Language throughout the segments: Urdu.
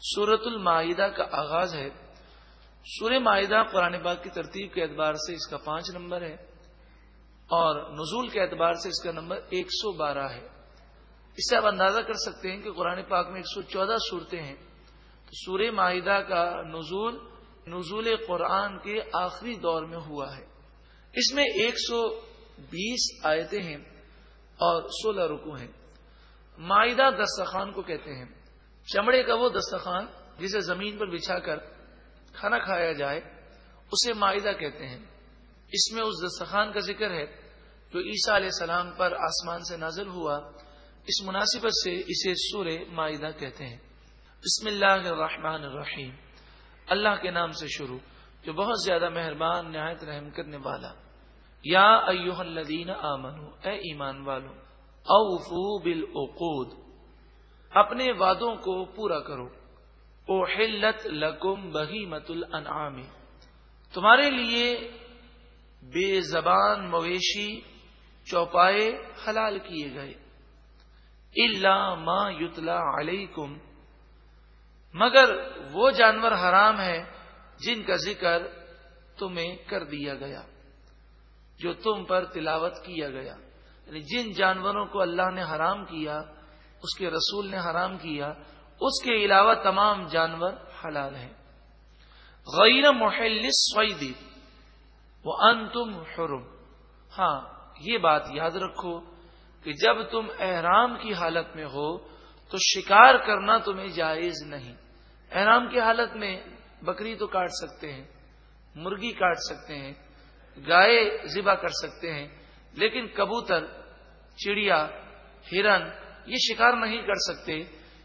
سورت المائدہ کا آغاز ہے۔ سور معاہدہ قرآن پاک کی ترتیب کے اعتبار سے اس کا پانچ نمبر ہے اور نزول کے اعتبار سے اس کا نمبر ایک سو بارہ ہے۔ اس سے آپ اندازہ کر سکتے ہیں کہ قرآن پاک میں ایک سو چودہ صورتیں ہیں۔ تو سور معاہدہ کا نزول نزول قرآن کے آخری دور میں ہوا ہے۔ اس میں ایک سو بیس آیتیں ہیں اور سولہ رکو ہیں۔ معاہدہ دستخان کو کہتے ہیں۔ چمڑے کا وہ دستخان جسے زمین پر بچھا کر کھانا کھایا جائے، اسے معاہدہ کہتے ہیں۔ اس میں اس دستخان کا ذکر ہے جو عیسیٰ علیہ السلام پر آسمان سے نازل ہوا۔ اس مناسبت سے اسے سور معاہدہ کہتے ہیں۔ بسم اللہ الرحمن الرحیم۔ اللہ کے نام سے شروع، جو بہت زیادہ مہربان، نہایت رحم کرنے والا۔ یا ایوہ الذین آمنو اے ایمان والو، اوفو بالعقود۔ اپنے وعدوں کو پورا کرو۔ او حلت لکم بہی مت تمہارے لیے بے زبان مویشی چوپائے حلال کیے گئے۔ اللہ ما یتلا علیکم مگر وہ جانور حرام ہے جن کا ذکر تمہیں کر دیا گیا، جو تم پر تلاوت کیا گیا۔ یعنی جن جانوروں کو اللہ نے حرام کیا اس کے رسول نے حرام کیا، اس کے علاوہ تمام جانور حلال ہیں۔ غیر محل سوئدی وہ ان تم حرم۔ ہاں یہ بات یاد رکھو کہ جب تم احرام کی حالت میں ہو تو شکار کرنا تمہیں جائز نہیں۔ احرام کی حالت میں بکری تو کاٹ سکتے ہیں، مرغی کاٹ سکتے ہیں، گائے ذبح کر سکتے ہیں، لیکن کبوتر، چڑیا، ہرن یہ شکار نہیں کر سکتے۔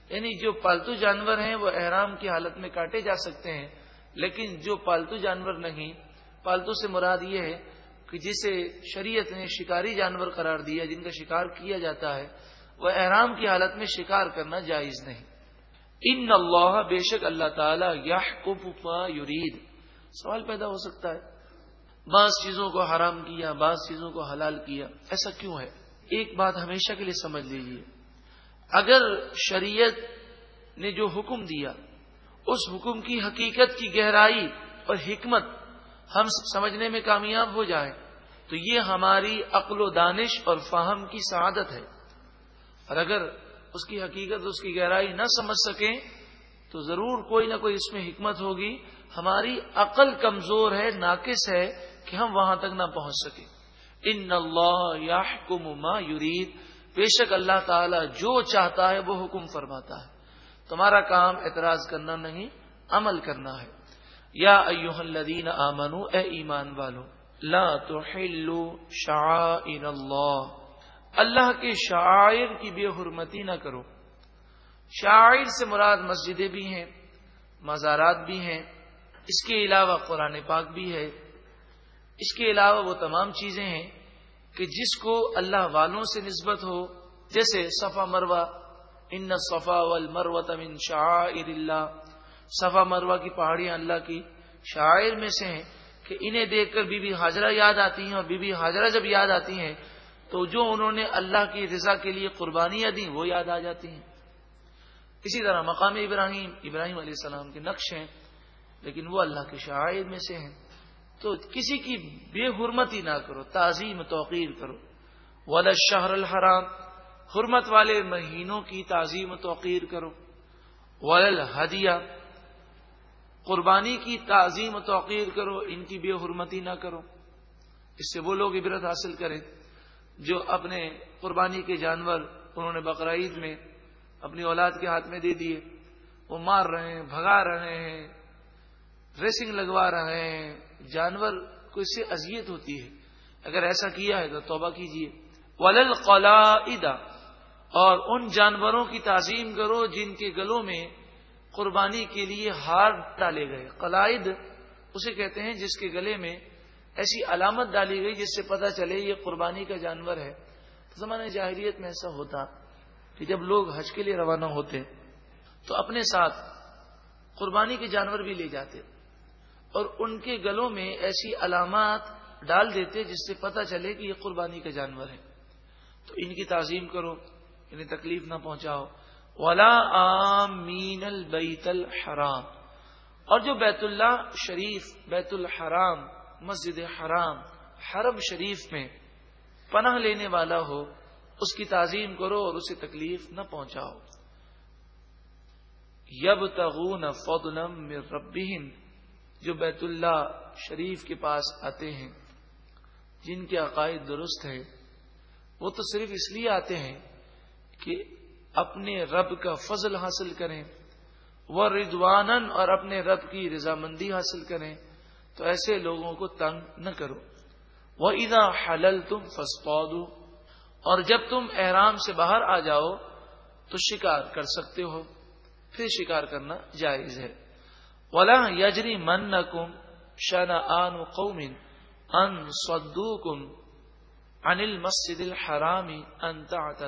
یعنی جو پالتو جانور ہیں وہ احرام کی حالت میں کاٹے جا سکتے ہیں، لیکن جو پالتو جانور نہیں، پالتو سے مراد یہ ہے کہ جسے شریعت نے شکاری جانور قرار دیا، جن کا شکار کیا جاتا ہے، وہ احرام کی حالت میں شکار کرنا جائز نہیں۔ ان اللہ، بے شک اللہ تعالی یا یرید۔ سوال پیدا ہو سکتا ہے، بعض چیزوں کو حرام کیا، بعض چیزوں کو حلال کیا، ایسا کیوں ہے؟ ایک بات ہمیشہ کے لیے سمجھ لیجیے اگر شریعت نے جو حکم دیا، اس حکم کی حقیقت کی گہرائی اور حکمت ہم سمجھنے میں کامیاب ہو جائے، تو یہ ہماری عقل و دانش اور فہم کی سعادت ہے۔ اور اگر اس کی حقیقت، اس کی گہرائی نہ سمجھ سکیں، تو ضرور کوئی نہ کوئی اس میں حکمت ہوگی۔ ہماری عقل کمزور ہے، ناقص ہے کہ ہم وہاں تک نہ پہنچ سکیں۔ ان اللہ یا ما یرید۔ بے شک اللہ تعالی جو چاہتا ہے وہ حکم فرماتا ہے۔ تمہارا کام اعتراض کرنا نہیں، عمل کرنا ہے۔ یا ایوہ الذین آمنو، اے ایمان والو، لا تحلو شعائر اللہ۔ اللہ کے شاعر کی بے حرمتی نہ کرو۔ شاعر سے مراد مسجدیں بھی ہیں، مزارات بھی ہیں، اس کے علاوہ قرآن پاک بھی ہے۔ اس کے علاوہ وہ تمام چیزیں ہیں۔ کہ جس کو اللہ والوں سے نسبت ہو، جیسے صفا مروا ان صفا والمروت من شاعر اللہ صفا مروا کی پہاڑیاں اللہ کی شاعر میں سے ہیں کہ انہیں دیکھ کر بی بی حاجرہ یاد آتی ہیں اور بی بی حاجرہ جب یاد آتی ہیں، تو جو انہوں نے اللہ کی رضا کے لیے قربانیاں دیں، وہ یاد آ جاتی ہیں۔ اسی طرح مقام ابراہیم ابراہیم علیہ السلام کے نقش ہیں، لیکن وہ اللہ کے شاعر میں سے ہیں۔ تو کسی کی بے حرمتی نہ کرو، تعظیم توقیر کرو۔ ولا شہر الحرام، حرمت والے مہینوں کی تعظیم توقیر کرو۔ ولل ہدیہ قربانی کی تعظیم توقیر کرو، ان کی بے حرمتی نہ کرو۔ اس سے وہ لوگ عبرت حاصل کریں جو اپنے قربانی کے جانور، انہوں نے بقرعید میں اپنی اولاد کے ہاتھ میں دے دیے۔ وہ مار رہے ہیں، بھگا رہے ہیں۔ ریسنگ لگوا رہے ہیں، جانور کو اس سے اذیت ہوتی ہے۔ اگر ایسا کیا ہے تو توبہ کیجیے ولل قلا اور ان جانوروں کی تعظیم کرو جن کے گلوں میں قربانی کے لیے ہار ڈالے گئے۔ قلائد اسے کہتے ہیں جس کے گلے میں ایسی علامت ڈالی گئی جس سے پتہ چلے یہ قربانی کا جانور ہے۔ زمانہ جاہریت میں ایسا ہوتا کہ جب لوگ حج کے لیے روانہ ہوتے تو اپنے ساتھ قربانی کے جانور بھی لے جاتے۔ اور ان کے گلوں میں ایسی علامات ڈال دیتے جس سے پتہ چلے کہ یہ قربانی کا جانور ہے تو ان کی تعظیم کرو، انہیں تکلیف نہ پہنچاؤ۔ ولا آمین البیت الحرام۔ اور جو بیت اللہ شریف، بیت الحرام، مسجد حرام، حرم شریف میں پناہ لینے والا ہو، اس کی تعظیم کرو اور اسے تکلیف نہ پہنچاؤ۔ یب تغون فضلم ربین جو بیت اللہ شریف کے پاس آتے ہیں، جن کے عقائد درست ہے وہ تو صرف اس لیے آتے ہیں کہ اپنے رب کا فضل حاصل کریں وہ ردوانن اور اپنے رب کی رضامندی حاصل کریں، تو ایسے لوگوں کو تنگ نہ کرو۔ وہ ادا حلل تم اور جب تم احرام سے باہر آ جاؤ، تو شکار کر سکتے ہو۔ پھر شکار کرنا جائز ہے۔ ولا یجری من کم شنا آن قومن ان سدو کم انل مسجد الحرامی انتا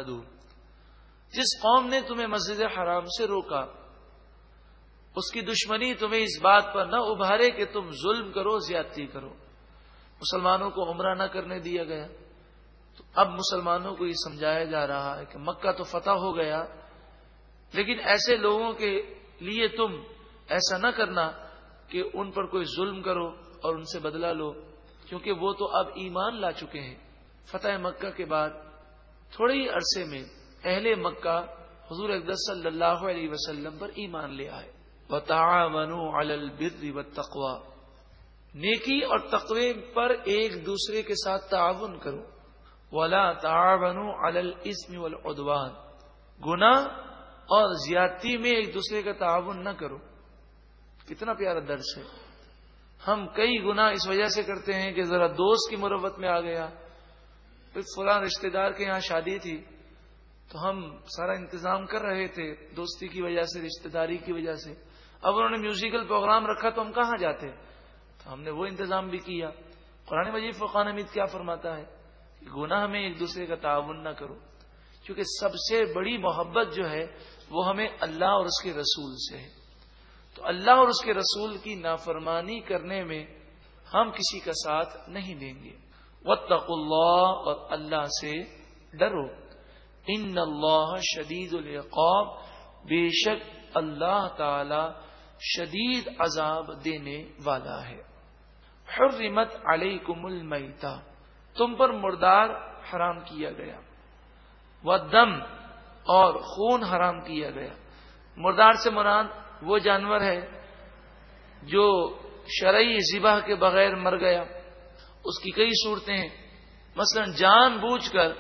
جس قوم نے تمہیں مسجد حرام سے روکا، اس کی دشمنی تمہیں اس بات پر نہ ابھارے کہ تم ظلم کرو، زیادتی کرو۔ مسلمانوں کو عمرہ نہ کرنے دیا گیا۔ تو اب مسلمانوں کو یہ سمجھایا جا رہا ہے کہ مکہ تو فتح ہو گیا، لیکن ایسے لوگوں کے لیے تم ایسا نہ کرنا کہ ان پر کوئی ظلم کرو اور ان سے بدلہ لو، کیونکہ وہ تو اب ایمان لا چکے ہیں۔ فتح مکہ کے بعد تھوڑے ہی عرصے میں اہل مکہ حضور اقدس صلی اللہ علیہ وسلم پر ایمان لے آئے۔ البر و تقوا نیکی اور تقوی پر ایک دوسرے کے ساتھ تعاون کرو۔ ولا تعاون الاسم والعدوان۔ گنا اور زیادتی میں ایک دوسرے کا تعاون نہ کرو۔ کتنا پیارا درس ہے۔ ہم کئی گنا اس وجہ سے کرتے ہیں کہ ذرا دوست کی مربت میں آ گیا۔ پھر فلاں رشتے دار کے یہاں شادی تھی۔ تو ہم سارا انتظام کر رہے تھے دوستی کی وجہ سے، رشتہ داری کی وجہ سے۔ اب انہوں نے میوزیکل پروگرام رکھا تو ہم کہاں جاتے؟ تو ہم نے وہ انتظام بھی کیا۔ قرآن مجید فقان حمید کیا فرماتا ہے کہ گناہ ہمیں ایک دوسرے کا تعاون نہ کرو۔ کیونکہ سب سے بڑی محبت جو ہے، وہ ہمیں اللہ اور اس کے رسول سے ہے۔ تو اللہ اور اس کے رسول کی نافرمانی کرنے میں ہم کسی کا ساتھ نہیں دیں گے۔ وطق اللہ اور اللہ سے ڈرو۔ ان اللہ شدید العقاب۔ بے شک اللہ تعالی شدید عذاب دینے والا ہے۔ حرمت علیکم المیتا تم پر مردار حرام کیا گیا۔ وہ دم اور خون حرام کیا گیا۔ مردار سے مراد وہ جانور ہے جو شرعی ذبح کے بغیر مر گیا۔ اس کی کئی صورتیں ہیں۔ مثلا جان بوجھ کر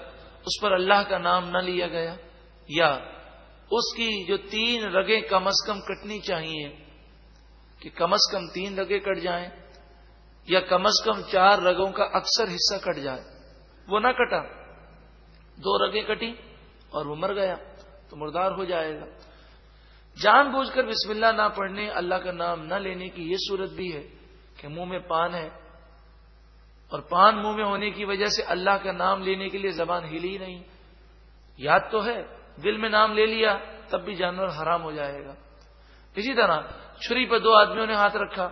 اس پر اللہ کا نام نہ لیا گیا یا اس کی جو تین رگیں کم از کم کٹنی چاہیے کہ کم از کم تین رگیں کٹ جائیں یا کم از کم چار رگوں کا اکثر حصہ کٹ جائے۔ وہ نہ کٹا۔ دو رگیں کٹی اور وہ مر گیا تو مردار ہو جائے گا۔ جان بوجھ کر بسم اللہ نہ پڑھنے، اللہ کا نام نہ لینے کی یہ صورت بھی ہے کہ منہ میں پان ہے اور پان منہ میں ہونے کی وجہ سے اللہ کا نام لینے کے لیے زبان ہلی نہیں۔ یاد تو ہے، دل میں نام لے لیا، تب بھی جانور حرام ہو جائے گا۔ اسی طرح چھری پہ دو آدمیوں نے ہاتھ رکھا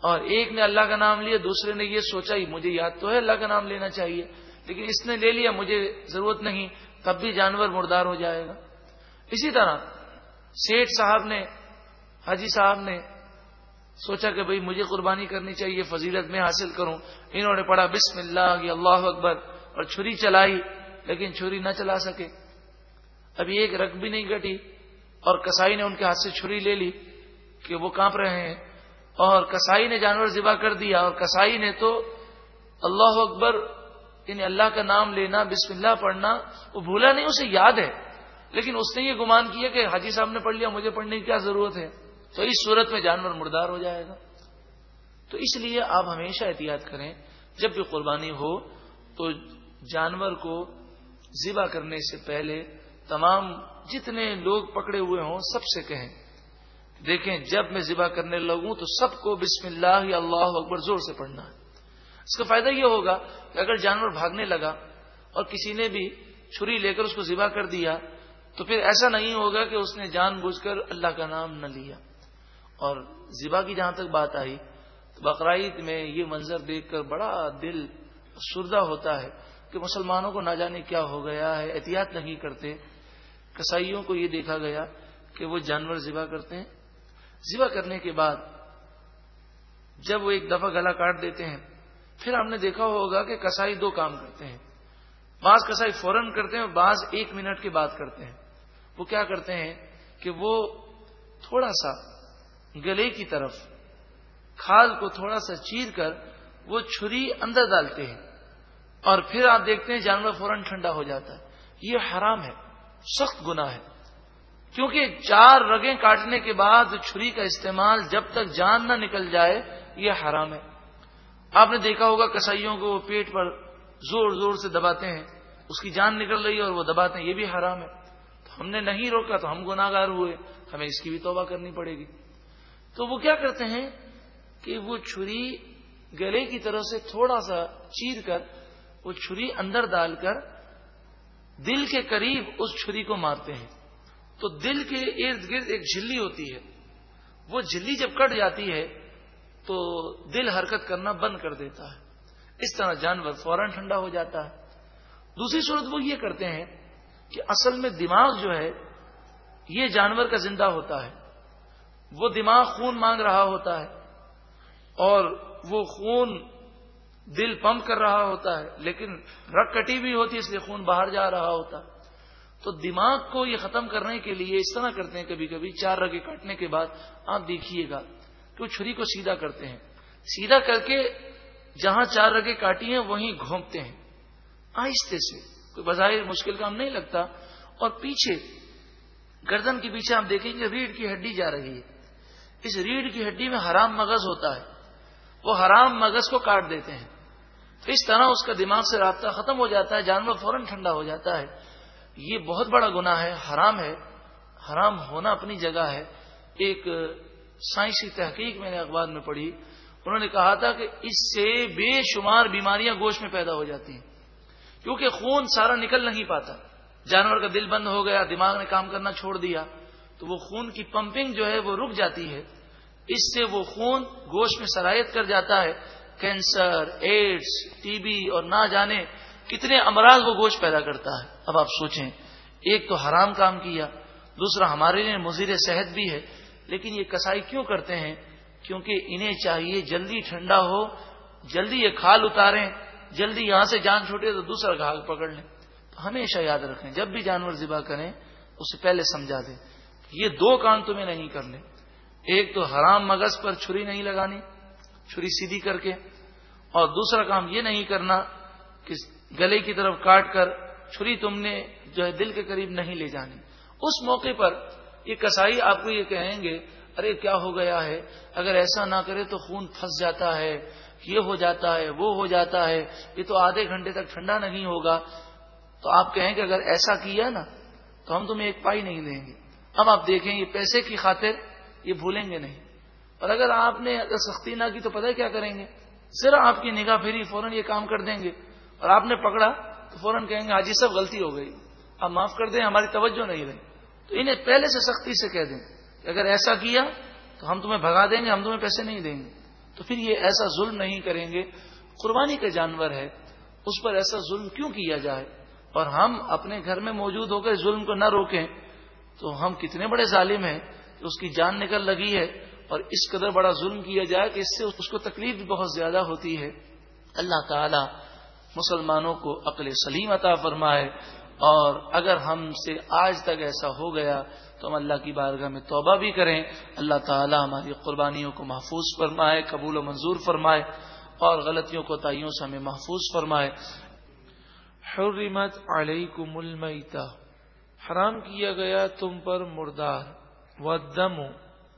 اور ایک نے اللہ کا نام لیا، دوسرے نے یہ سوچا ہی مجھے یاد تو ہے، اللہ کا نام لینا چاہیے۔ لیکن اس نے لے لیا، مجھے ضرورت نہیں، تب بھی جانور مردار ہو جائے گا۔ اسی طرح سیٹ صاحب نے، حاجی صاحب نے سوچا کہ بھئی مجھے قربانی کرنی چاہیے، فضیلت میں حاصل کروں۔ انہوں نے پڑھا، بسم اللہ اللہ اکبر۔ اور چھری چلائی، لیکن چھری نہ چلا سکے۔ ابھی ایک رگ بھی نہیں گٹی اور کسائی نے ان کے ہاتھ سے چھری لے لی کہ وہ کانپ رہے ہیں۔ اور کسائی نے جانور ذبح کر دیا۔ اور کسائی نے تو اللہ اکبر یعنی اللہ کا نام لینا، بسم اللہ پڑھنا، وہ بھولا نہیں، اسے یاد ہے۔ لیکن اس نے یہ گمان کیا کہ حاجی صاحب نے پڑھ لیا، مجھے پڑھنے کی کیا ضرورت ہے؟ تو اس صورت میں جانور مردار ہو جائے گا۔ تو اس لیے آپ ہمیشہ احتیاط کریں، جب بھی قربانی ہو تو جانور کو ذبح کرنے سے پہلے تمام جتنے لوگ پکڑے ہوئے ہوں، سب سے کہیں۔ دیکھیں، جب میں ذبح کرنے لگوں تو سب کو بسم اللہ، یا اللہ اکبر زور سے پڑھنا ہے۔ اس کا فائدہ یہ ہوگا کہ اگر جانور بھاگنے لگا اور کسی نے بھی چھری لے کر اس کو ذبح کر دیا تو پھر ایسا نہیں ہوگا کہ اس نے جان بوجھ کر اللہ کا نام نہ لیا۔ اور زبا کی جہاں تک بات آئی تو بقرعید میں یہ منظر دیکھ کر بڑا دل سردہ ہوتا ہے کہ مسلمانوں کو نہ جانے کیا ہو گیا ہے، احتیاط نہیں کرتے۔ کسائیوں کو یہ دیکھا گیا کہ وہ جانور ذبح کرتے ہیں۔ ذبح کرنے کے بعد جب وہ ایک دفعہ گلا کاٹ دیتے ہیں، پھر ہم نے دیکھا ہوگا کہ کسائی دو کام کرتے ہیں۔ بعض کسائی فوراً کرتے ہیں بعض ایک منٹ کے بعد کرتے ہیں۔ وہ کیا کرتے ہیں کہ وہ تھوڑا سا گلے کی طرف کھال کو تھوڑا سا چیر کر وہ چھری اندر ڈالتے ہیں اور پھر آپ دیکھتے ہیں جانور فوراً ٹھنڈا ہو جاتا ہے۔ یہ حرام ہے، سخت گنا ہے۔ کیونکہ چار رگیں کاٹنے کے بعد چھری کا استعمال جب تک جان نہ نکل جائے، یہ حرام ہے۔ آپ نے دیکھا ہوگا کسائیوں کو وہ پیٹ پر زور زور سے دباتے ہیں، اس کی جان نکل رہی ہے اور وہ دباتے ہیں، یہ بھی حرام ہے۔ ہم نے نہیں روکا تو ہم گناگار ہوئے، ہمیں اس کی بھی توبہ کرنی پڑے گی۔ تو وہ کیا کرتے ہیں کہ وہ چھری گلے کی طرف سے تھوڑا سا چیر کر، وہ چھری اندر ڈال کر دل کے قریب اس چھری کو مارتے ہیں۔ تو دل کے ارد گرد ایک جھلی ہوتی ہے۔ وہ جھلی جب کٹ جاتی ہے تو دل حرکت کرنا بند کر دیتا ہے۔ اس طرح جانور فوراً ٹھنڈا ہو جاتا ہے۔ دوسری صورت وہ یہ کرتے ہیں کہ اصل میں دماغ جو ہے، یہ جانور کا زندہ ہوتا ہے۔ وہ دماغ خون مانگ رہا ہوتا ہے اور وہ خون دل پمپ کر رہا ہوتا ہے، لیکن رگ کٹی بھی ہوتی ہے، اس لیے خون باہر جا رہا ہوتا۔ ہے تو دماغ کو یہ ختم کرنے کے لیے اس طرح کرتے ہیں کبھی کبھی چار رگے کاٹنے کے بعد۔ آپ دیکھیے گا کہ وہ چھری کو سیدھا کرتے ہیں۔ سیدھا کر کے جہاں چار رگے کاٹی ہیں، وہیں گھونپتے ہیں۔ آہستے سے۔ کوئی بظاہر مشکل کام نہیں لگتا۔ اور پیچھے گردن کے پیچھے آپ دیکھیں گے ریڑھ کی ہڈی جا رہی ہے۔ اس ریڑھ کی ہڈی میں حرام مغز ہوتا ہے۔ وہ حرام مغز کو کاٹ دیتے ہیں۔ اس طرح اس کا دماغ سے رابطہ ختم ہو جاتا ہے، جانور فوراً ٹھنڈا ہو جاتا ہے۔ یہ بہت بڑا گنا ہے، حرام ہے۔ حرام ہونا اپنی جگہ ہے۔ ایک سائنسی تحقیق میں نے اخبار میں پڑھی۔ انہوں نے کہا تھا کہ اس سے بے شمار بیماریاں گوشت میں پیدا ہو جاتی ہیں۔ کیونکہ خون سارا نکل نہیں پاتا۔ جانور کا دل بند ہو گیا، دماغ نے کام کرنا چھوڑ دیا، تو وہ خون کی پمپنگ جو ہے وہ رک جاتی ہے۔ اس سے وہ خون گوشت میں سرایت کر جاتا ہے۔ کینسر ایڈس ٹی بی اور نہ جانے کتنے امراض وہ گوشت پیدا کرتا ہے۔ اب آپ سوچیں، ایک تو حرام کام کیا، دوسرا ہمارے لیے مزیر صحت بھی ہے۔ لیکن یہ کسائی کیوں کرتے ہیں؟ کیونکہ انہیں چاہیے جلدی ٹھنڈا ہو، جلدی یہ کھال اتاریں۔ جلدی یہاں سے جان چھوٹے تو دوسرا گھاگ پکڑ لیں۔ تو ہمیشہ یاد رکھیں، جب بھی جانور ذبح کریں، اسے پہلے سمجھا دیں۔ یہ دو کام تمہیں نہیں کرنے۔ ایک تو حرام مغز پر چھری نہیں لگانی، چھری سیدھی کر کے۔ اور دوسرا کام یہ نہیں کرنا کہ گلے کی طرف کاٹ کر چھری تم نے جو ہے دل کے قریب نہیں لے جانی۔ اس موقع پر یہ کسائی آپ کو یہ کہیں گے، ارے کیا ہو گیا ہے؟ اگر ایسا نہ کرے تو خون پھنس جاتا ہے۔ یہ ہو جاتا ہے، وہ ہو جاتا ہے، یہ تو آدھے گھنٹے تک ٹھنڈا نہیں ہوگا۔ تو آپ کہیں کہ اگر ایسا کیا نا، تو ہم تمہیں ایک پائی نہیں دیں گے۔ اب آپ دیکھیں، یہ پیسے کی خاطر یہ بھولیں گے نہیں۔ اور اگر آپ نے اگر سختی نہ کی تو پتہ کیا کریں گے؟ صرف آپ کی نگاہ پھری فوراً یہ کام کر دیں گے۔ اور آپ نے پکڑا تو فوراً کہیں گے حاجی سب غلطی ہو گئی۔ آپ معاف کر دیں، ہماری توجہ نہیں رہی۔ تو انہیں پہلے سے سختی سے کہہ دیں کہ اگر ایسا کیا تو ہم تمہیں بھگا دیں گے، ہم تمہیں پیسے نہیں دیں گے۔ تو پھر یہ ایسا ظلم نہیں کریں گے۔ قربانی کا جانور ہے، اس پر ایسا ظلم کیوں کیا جائے؟ اور ہم اپنے گھر میں موجود ہو کر ظلم کو نہ روکیں، تو ہم کتنے بڑے ظالم ہیں کہ اس کی جان نکل لگی ہے۔ اور اس قدر بڑا ظلم کیا جائے کہ اس سے اس کو تکلیف بھی بہت زیادہ ہوتی ہے۔ اللہ تعالی مسلمانوں کو عقل سلیم عطا فرمائے۔ اور اگر ہم سے آج تک ایسا ہو گیا تو ہم اللہ کی بارگاہ میں توبہ بھی کریں۔ اللہ تعالی ہماری قربانیوں کو محفوظ فرمائے، قبول و منظور فرمائے اور غلطیوں کو تعیوں سے ہمیں محفوظ فرمائے۔ حرمت علیکم المیتہ حرام کیا گیا تم پر مردار۔ و دم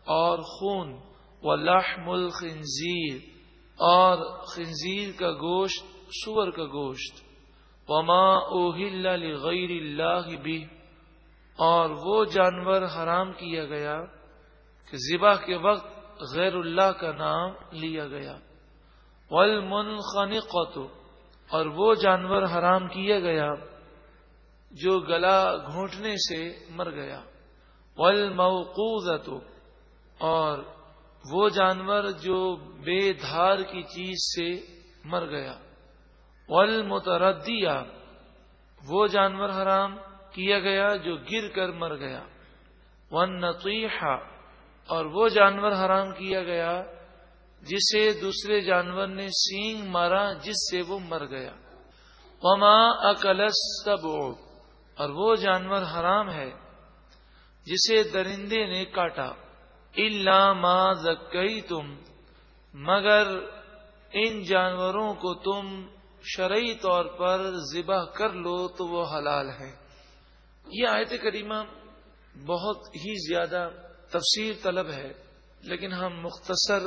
اور خون۔ و لحم الخنزیر اور خنزیر کا گوشت، سور کا گوشت۔ وما اوہل لغیر اللہ بھی اور وہ جانور حرام کیا گیا کہ ذبح کے وقت غیر اللہ کا نام لیا گیا۔ والمنخنقت اور وہ جانور حرام کیا گیا جو گلا گھونٹنے سے مر گیا۔ والموقوذت اور وہ جانور جو بے دھار کی چیز سے مر گیا۔ والمتردیہ، وہ جانور حرام کیا گیا جو گر کر مر گیا۔ ون اور وہ جانور حرام کیا گیا جسے دوسرے جانور نے سینگ مارا جس سے وہ مر گیا۔ وما اکلس سب اور وہ جانور حرام ہے جسے درندے نے کاٹا۔ اللہ ما زکئی تم مگر ان جانوروں کو تم شرعی طور پر ذبح کر لو تو وہ حلال ہے۔ یہ آیت کریمہ بہت ہی زیادہ تفسیر طلب ہے، لیکن ہم مختصر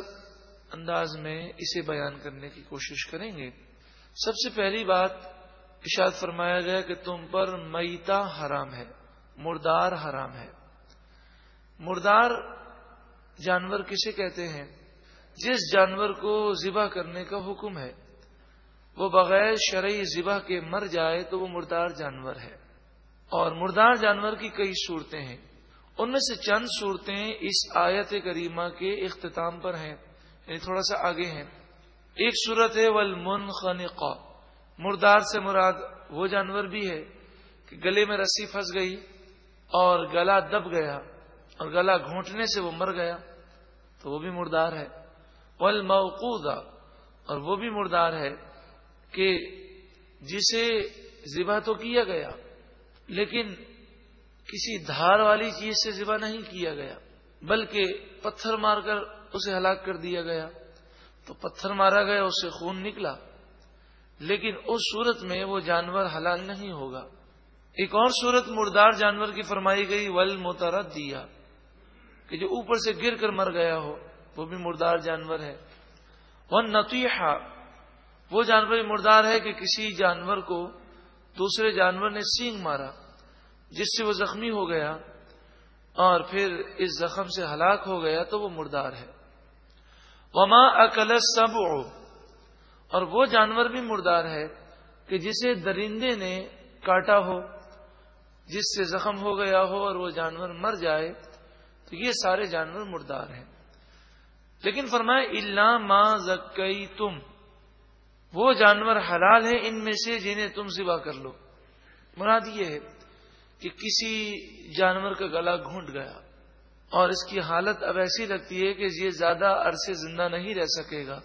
انداز میں اسے بیان کرنے کی کوشش کریں گے۔ سب سے پہلی بات اشاد فرمایا گیا کہ تم پر میتا حرام ہے، مردار حرام ہے۔ مردار جانور کسے کہتے ہیں؟ جس جانور کو ذبح کرنے کا حکم ہے۔ وہ بغیر شرعی ذبح کے مر جائے تو وہ مردار جانور ہے۔ اور مردار جانور کی کئی صورتیں ہیں۔ ان میں سے چند صورتیں اس آیت کریمہ کے اختتام پر ہیں یعنی تھوڑا سا آگے ہیں۔ ایک صورت ہے ولمن مردار سے مراد وہ جانور بھی ہے کہ گلے میں رسی پھنس گئی اور گلا دب گیا اور گلا گھونٹنے سے وہ مر گیا تو وہ بھی مردار ہے۔ ول اور وہ بھی مردار ہے۔ کہ جسے ذبح تو کیا گیا، لیکن کسی دھار والی چیز سے ذبح نہیں کیا گیا، بلکہ پتھر مار کر اسے ہلاک کر دیا گیا۔ تو پتھر مارا گیا، اس سے خون نکلا۔ لیکن اس صورت میں وہ جانور حلال نہیں ہوگا۔ ایک اور صورت مردار جانور کی فرمائی گئی ول مترد دیا کہ جو اوپر سے گر کر مر گیا ہو، وہ بھی مردار جانور ہے۔ وہ نتیحا وہ جانور مردار ہے کہ کسی جانور کو دوسرے جانور نے سینگ مارا، جس سے وہ زخمی ہو گیا اور پھر اس زخم سے ہلاک ہو گیا تو وہ مردار ہے۔ وما اکل سب اور وہ جانور بھی مردار ہے کہ جسے درندے نے کاٹا ہو، جس سے زخم ہو گیا ہو اور وہ جانور مر جائے، تو یہ سارے جانور مردار ہیں۔ لیکن فرمائے اللہ ما زکئی تم وہ جانور حلال ہیں ان میں سے جنہیں تم ذبح کر لو۔ مراد یہ ہے کہ کسی جانور کا گلا گھونٹ گیا اور اس کی حالت اب ایسی لگتی ہے کہ یہ زیادہ عرصے زندہ نہیں رہ سکے گا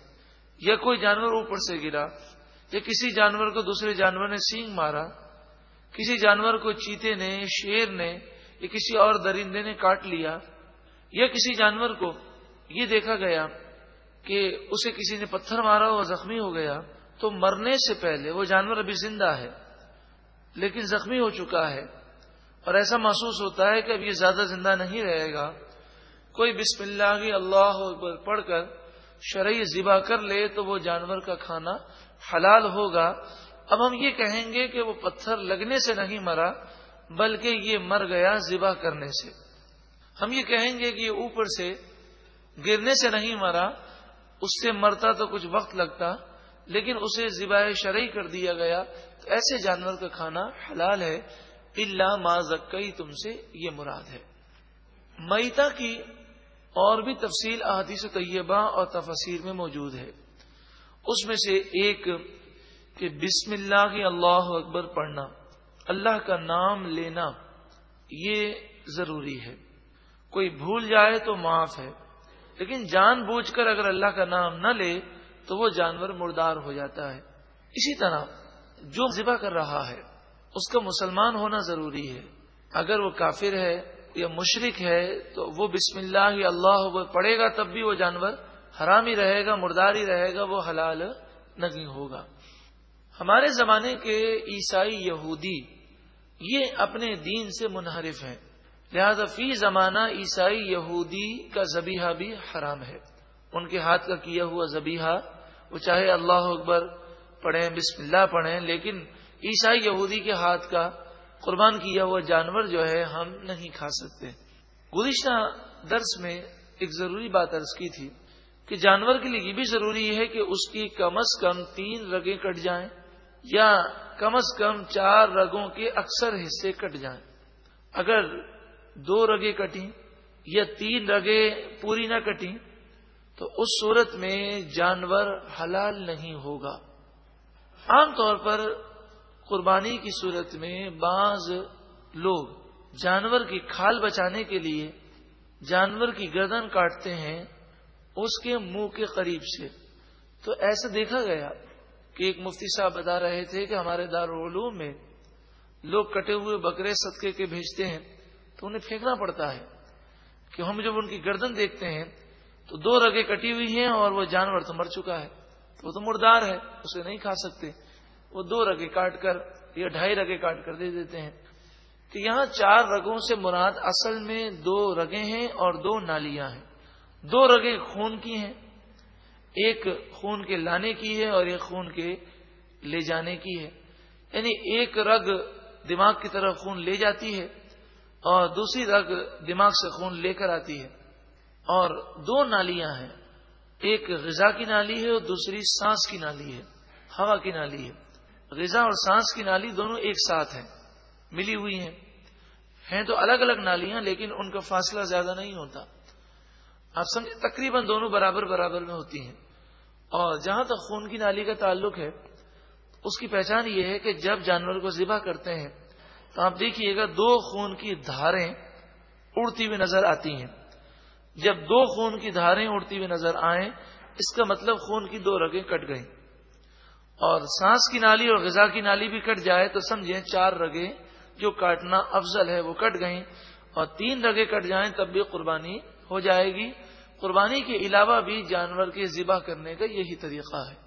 یا کوئی جانور اوپر سے گرا یا کسی جانور کو دوسرے جانور نے سینگ مارا، کسی جانور کو چیتے نے، شیر نے یا کسی اور درندے نے کاٹ لیا یا کسی جانور کو یہ دیکھا گیا کہ اسے کسی نے پتھر مارا اور زخمی ہو گیا، تو مرنے سے پہلے وہ جانور ابھی زندہ ہے، لیکن زخمی ہو چکا ہے۔ اور ایسا محسوس ہوتا ہے کہ اب یہ زیادہ زندہ نہیں رہے گا۔ کوئی بسم اللہ کی اللہ پڑھ کر شرعی ذبح کر لے تو وہ جانور کا کھانا حلال ہوگا۔ اب ہم یہ کہیں گے کہ وہ پتھر لگنے سے نہیں مرا، بلکہ یہ مر گیا ذبح کرنے سے۔ ہم یہ کہیں گے کہ یہ اوپر سے گرنے سے نہیں مرا اس سے مرتا تو کچھ وقت لگتا، لیکن اسے ذبح شرعی کر دیا گیا۔ تو ایسے جانور کا کھانا حلال ہے اللہ ما زکئی تم سے یہ مراد ہے۔ میتا کی اور بھی تفصیل احادیث طیبہ اور تفسیر میں موجود ہے۔ اس میں سے ایک کہ بسم اللہ کی اللہ اکبر پڑھنا، اللہ کا نام لینا، یہ ضروری ہے۔ کوئی بھول جائے تو معاف ہے۔ لیکن جان بوجھ کر اگر اللہ کا نام نہ لے تو وہ جانور مردار ہو جاتا ہے۔ اسی طرح جو ذبح کر رہا ہے، اس کا مسلمان ہونا ضروری ہے۔ اگر وہ کافر ہے یا مشرق ہے تو وہ بسم اللہ اللہ پڑے گا تب بھی وہ جانور حرام ہی رہے گا مردار ہی رہے گا، وہ حلال نہیں ہوگا۔ ہمارے زمانے کے عیسائی یہودی یہ اپنے دین سے منحرف ہیں۔ لہذا فی زمانہ عیسائی یہودی کا زبیحہ بھی حرام ہے۔ ان کے ہاتھ کا کیا ہوا زبیحہ وہ چاہے اللہ اکبر پڑھیں، بسم اللہ پڑھیں، لیکن عیسائی یہودی کے ہاتھ کا قربان کیا ہوا جانور جو ہے، ہم نہیں کھا سکتے۔ گزشتہ درس میں ایک ضروری بات عرض کی تھی کہ جانور کے لیے یہ بھی ضروری ہے کہ اس کی کم از کم تین رگیں کٹ جائیں یا کم از کم چار رگوں کے اکثر حصے کٹ جائیں۔ اگر دو رگیں کٹیں یا تین رگیں پوری نہ کٹیں، تو اس صورت میں جانور حلال نہیں ہوگا۔ عام طور پر قربانی کی صورت میں بعض لوگ جانور کی کھال بچانے کے لیے جانور کی گردن کاٹتے ہیں اس کے منہ کے قریب سے۔ تو ایسا دیکھا گیا کہ ایک مفتی صاحب بتا رہے تھے کہ ہمارے دارالعلوم میں لوگ کٹے ہوئے بکرے صدقے کے بھیجتے ہیں۔ تو انہیں پھینکنا پڑتا ہے کہ ہم جب ان کی گردن دیکھتے ہیں تو دو رگے کٹی ہوئی ہیں اور وہ جانور تو مر چکا ہے۔ تو وہ تو مردار ہے، اسے نہیں کھا سکتے۔ وہ دو رگے کاٹ کر یا ڈھائی رگے کاٹ کر دے دیتے ہیں۔ کہ یہاں چار رگوں سے مراد اصل میں دو رگے ہیں اور دو نالیاں ہیں۔ دو رگیں خون کی ہیں۔ ایک خون کے لانے کی ہے اور ایک خون کے لے جانے کی ہے۔ یعنی ایک رگ دماغ کی طرف خون لے جاتی ہے۔ اور دوسری رگ دماغ سے خون لے کر آتی ہے اور دو نالیاں ہیں ایک غذا کی نالی ہے اور دوسری سانس کی نالی ہے، ہوا کی نالی ہے۔ غذا اور سانس کی نالی دونوں ایک ساتھ ہیں، ملی ہوئی ہیں۔ ہیں تو الگ الگ نالیاں لیکن ان کا فاصلہ زیادہ نہیں ہوتا۔ آپ سمجھے تقریباً دونوں برابر برابر میں ہوتی ہیں۔ اور جہاں تک خون کی نالی کا تعلق ہے، اس کی پہچان یہ ہے کہ جب جانور کو ذبح کرتے ہیں تو آپ دیکھیے گا دو خون کی دھاریں اڑتی ہوئی نظر آتی ہیں۔ جب دو خون کی دھاریں اڑتی ہوئی نظر آئیں، اس کا مطلب خون کی دو رگیں کٹ گئیں۔ اور سانس کی نالی اور غذا کی نالی بھی کٹ جائے تو سمجھیں چار رگیں جو کاٹنا افضل ہے وہ کٹ گئیں۔ اور تین رگیں کٹ جائیں تب بھی قربانی ہو جائے گی۔ قربانی کے علاوہ بھی جانور کے ذبح کرنے کا یہی طریقہ ہے۔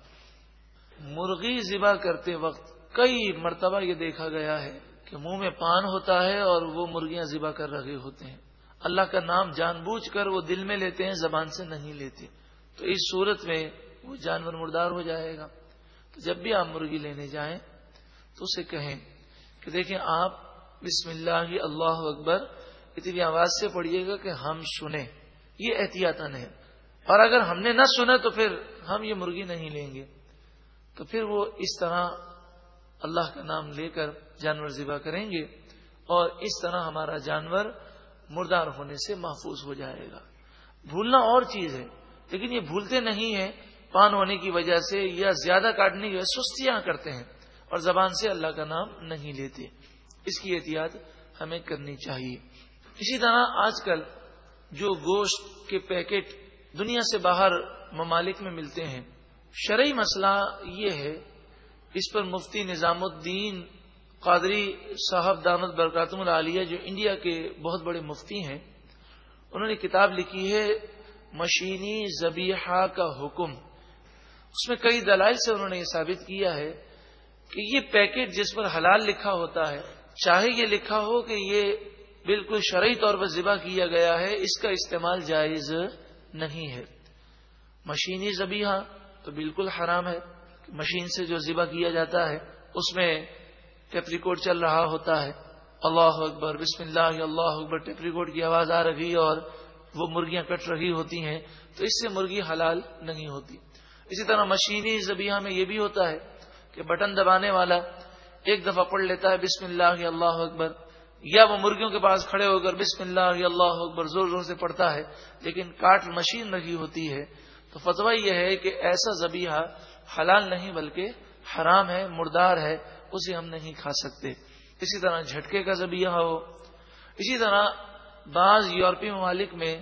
مرغی ذبح کرتے وقت کئی مرتبہ یہ دیکھا گیا ہے کہ منہ میں پان ہوتا ہے اور وہ مرغیاں ذبح کر رہے ہوتے ہیں۔ اللہ کا نام جان بوجھ کر وہ دل میں لیتے ہیں، زبان سے نہیں لیتے۔ تو اس صورت میں وہ جانور مردار ہو جائے گا۔ تو جب بھی آپ مرغی لینے جائیں تو اسے کہیں کہ دیکھیں آپ بسم اللہ اللہ اکبر، اتنی آواز سے پڑھیے گا کہ ہم سنیں۔ یہ احتیاط ہے۔ اور اگر ہم نے نہ سنا تو پھر ہم یہ مرغی نہیں لیں گے۔ تو پھر وہ اس طرح اللہ کا نام لے کر جانور ذبح کریں گے اور اس طرح ہمارا جانور مردار ہونے سے محفوظ ہو جائے گا۔ بھولنا اور چیز ہے، لیکن یہ بھولتے نہیں ہیں، پان ہونے کی وجہ سے یا زیادہ کاٹنے کی وجہ سستیاں کرتے ہیں اور زبان سے اللہ کا نام نہیں لیتے۔ اس کی احتیاط ہمیں کرنی چاہیے۔ اسی طرح آج کل جو گوشت کے پیکٹ دنیا سے باہر ممالک میں ملتے ہیں، شرعی مسئلہ یہ ہے اس پر مفتی نظام الدین قادری صاحب دامت برکاتم العالیہ جو انڈیا کے بہت بڑے مفتی ہیں، انہوں نے کتاب لکھی ہے، مشینی زبیحہ کا حکم۔ اس میں کئی دلائل سے انہوں نے یہ ثابت کیا ہے کہ یہ پیکٹ جس پر حلال لکھا ہوتا ہے، چاہے یہ لکھا ہو کہ یہ بالکل شرعی طور پر ذبح کیا گیا ہے، اس کا استعمال جائز نہیں ہے۔ مشینی زبیحہ تو بالکل حرام ہے۔ مشین سے جو ذبح کیا جاتا ہے، اس میں ٹیپ ریکارڈ چل رہا ہوتا ہے۔ اللہ اکبر، بسم اللہ اللہ اکبر، ٹیپ ریکارڈ کی آواز آ رہی اور وہ مرغیاں کٹ رہی ہوتی ہیں۔ تو اس سے مرغی حلال نہیں ہوتی۔ اسی طرح مشینی زبیہ میں یہ بھی ہوتا ہے کہ بٹن دبانے والا ایک دفعہ پڑھ لیتا ہے بسم اللہ اللہ اکبر۔ یا وہ مرغیوں کے پاس کھڑے ہو کر بسم اللہ اللہ اکبر زور زور سے پڑھتا ہے، لیکن کاٹ مشین لگی ہوتی ہے۔ تو فتویٰ یہ ہے کہ ایسا زبیہ حلال نہیں بلکہ حرام ہے، مردار ہے، اسے ہم نہیں کھا سکتے۔ اسی طرح جھٹکے کا ذبیہ ہو۔ اسی طرح بعض یورپی ممالک میں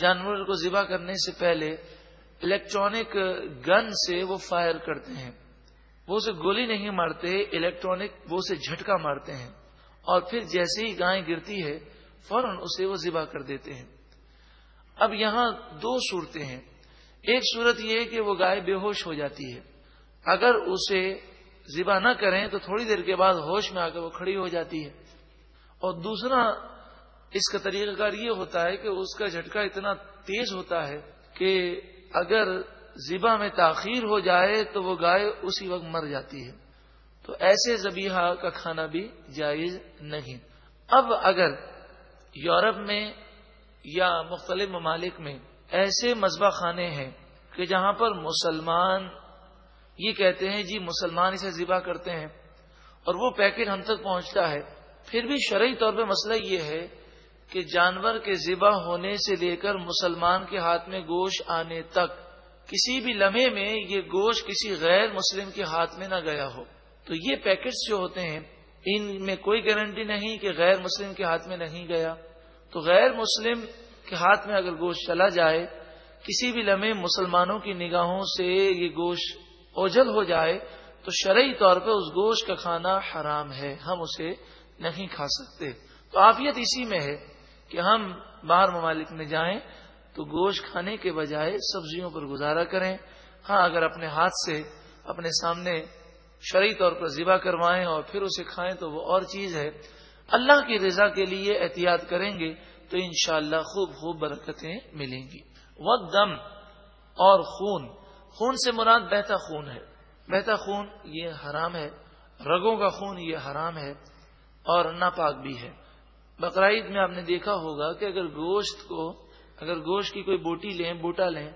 جانور کو ذبح کرنے سے پہلے الیکٹرانک گن سے وہ فائر کرتے ہیں۔ وہ اسے گولی نہیں مارتے، الیکٹرانک وہ اسے جھٹکا مارتے ہیں۔ اور پھر جیسے ہی گائے گرتی ہے، فوراً اسے وہ ذبح کر دیتے ہیں۔ اب یہاں دو صورتیں ہیں۔ ایک صورت یہ ہے کہ وہ گائے بے ہوش ہو جاتی ہے۔ اگر اسے ذبح نہ کریں تو تھوڑی دیر کے بعد ہوش میں آ کر وہ کھڑی ہو جاتی ہے۔ اور دوسرا اس کا طریقہ کار یہ ہوتا ہے کہ اس کا جھٹکا اتنا تیز ہوتا ہے کہ اگر ذبح میں تاخیر ہو جائے تو وہ گائے اسی وقت مر جاتی ہے۔ تو ایسے زبیحہ کا کھانا بھی جائز نہیں۔ اب اگر یورپ میں یا مختلف ممالک میں ایسے مذبح خانے ہیں کہ جہاں پر مسلمان یہ کہتے ہیں جی مسلمان اسے ذبح کرتے ہیں اور وہ پیکٹ ہم تک پہنچتا ہے۔ پھر بھی شرعی طور پہ مسئلہ یہ ہے کہ جانور کے ذبح ہونے سے لے کر مسلمان کے ہاتھ میں گوشت آنے تک، کسی بھی لمحے میں یہ گوشت کسی غیر مسلم کے ہاتھ میں نہ گیا ہو۔ تو یہ پیکٹس جو ہوتے ہیں، ان میں کوئی گارنٹی نہیں کہ غیر مسلم کے ہاتھ میں نہیں گیا۔ تو غیر مسلم کے ہاتھ میں اگر گوشت چلا جائے، کسی بھی لمحے مسلمانوں کی نگاہوں سے یہ گوشت اوجل ہو جائے، تو شرعی طور پہ اس گوشت کا کھانا حرام ہے، ہم اسے نہیں کھا سکتے۔ تو آفیت اسی میں ہے کہ ہم باہر ممالک میں جائیں تو گوشت کھانے کے بجائے سبزیوں پر گزارا کریں۔ ہاں اگر اپنے ہاتھ سے اپنے سامنے شرعی طور پر ذبح کروائیں اور پھر اسے کھائیں تو وہ اور چیز ہے۔ اللہ کی رضا کے لیے احتیاط کریں گے۔ تو انشاءاللہ خوب خوب برکتیں ملیں گی۔ وقت دم اور خون۔ خون سے مراد بہتا خون ہے۔ بہتا خون یہ حرام ہے۔ رگوں کا خون یہ حرام ہے۔ اور ناپاک بھی ہے۔ بقرعید میں آپ نے دیکھا ہوگا کہ اگر گوشت کو، اگر گوشت کی کوئی بوٹی لیں، بوٹا لیں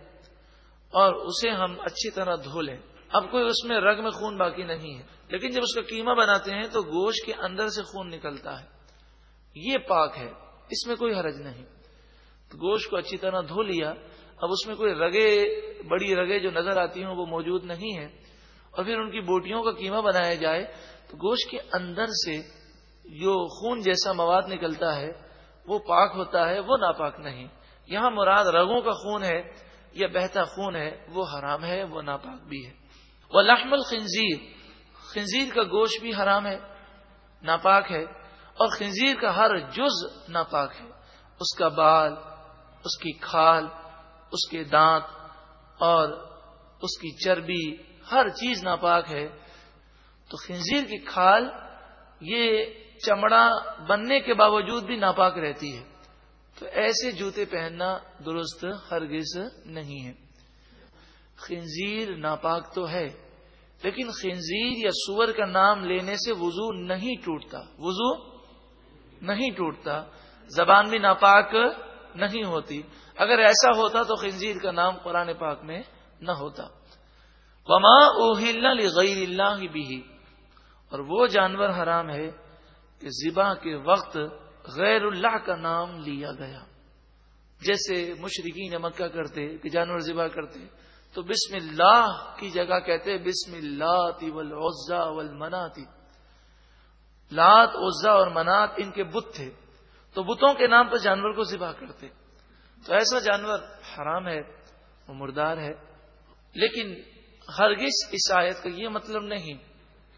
اور اسے ہم اچھی طرح دھو لیں۔ اب کوئی اس میں رگ میں خون باقی نہیں ہے۔ لیکن جب اس کا قیمہ بناتے ہیں تو گوشت کے اندر سے خون نکلتا ہے۔ یہ پاک ہے۔ اس میں کوئی حرج نہیں۔ تو گوشت کو اچھی طرح دھو لیا، اب اس میں کوئی رگے، بڑی رگے جو نظر آتی ہوں وہ موجود نہیں ہے اور پھر ان کی بوٹیوں کا قیمہ بنایا جائے، تو گوشت کے اندر سے جو خون جیسا مواد نکلتا ہے، وہ پاک ہوتا ہے، وہ ناپاک نہیں۔ یہاں مراد رگوں کا خون ہے، یا بہتا خون ہے، وہ حرام ہے، وہ ناپاک بھی ہے۔ وہ لحم الخنزیر خنزیر کا گوشت بھی حرام ہے، ناپاک ہے۔ اور خنزیر کا ہر جز ناپاک ہے۔ اس کا بال، اس کی کھال، اس کے دانت اور اس کی چربی ہر چیز ناپاک ہے۔ تو خنزیر کی کھال یہ چمڑا بننے کے باوجود بھی ناپاک رہتی ہے۔ تو ایسے جوتے پہننا درست ہرگز نہیں ہے۔ خنزیر ناپاک تو ہے، لیکن خنزیر یا سور کا نام لینے سے وضو نہیں ٹوٹتا۔ وضو نہیں ٹوٹتا، زبان بھی ناپاک نہیں ہوتی۔ اگر ایسا ہوتا تو خنزیر کا نام قرآن پاک میں نہ ہوتا۔ وما اوہل غیر اللہ بھی اور وہ جانور حرام ہے کہ ذبح کے وقت غیر اللہ کا نام لیا گیا۔ جیسے مشرقین مکہ کرتے، کہ جانور ذبح کرتے۔ تو بسم اللہ کی جگہ کہتے، بسم اللہ تی ولزا ول مناتی لات، عزا اور منات ان کے بت تھے۔ تو بتوں کے نام پر جانور کو ذبح کرتے۔ تو ایسا جانور حرام ہے، وہ مردار ہے۔ لیکن ہرگز اس آیت کا یہ مطلب نہیں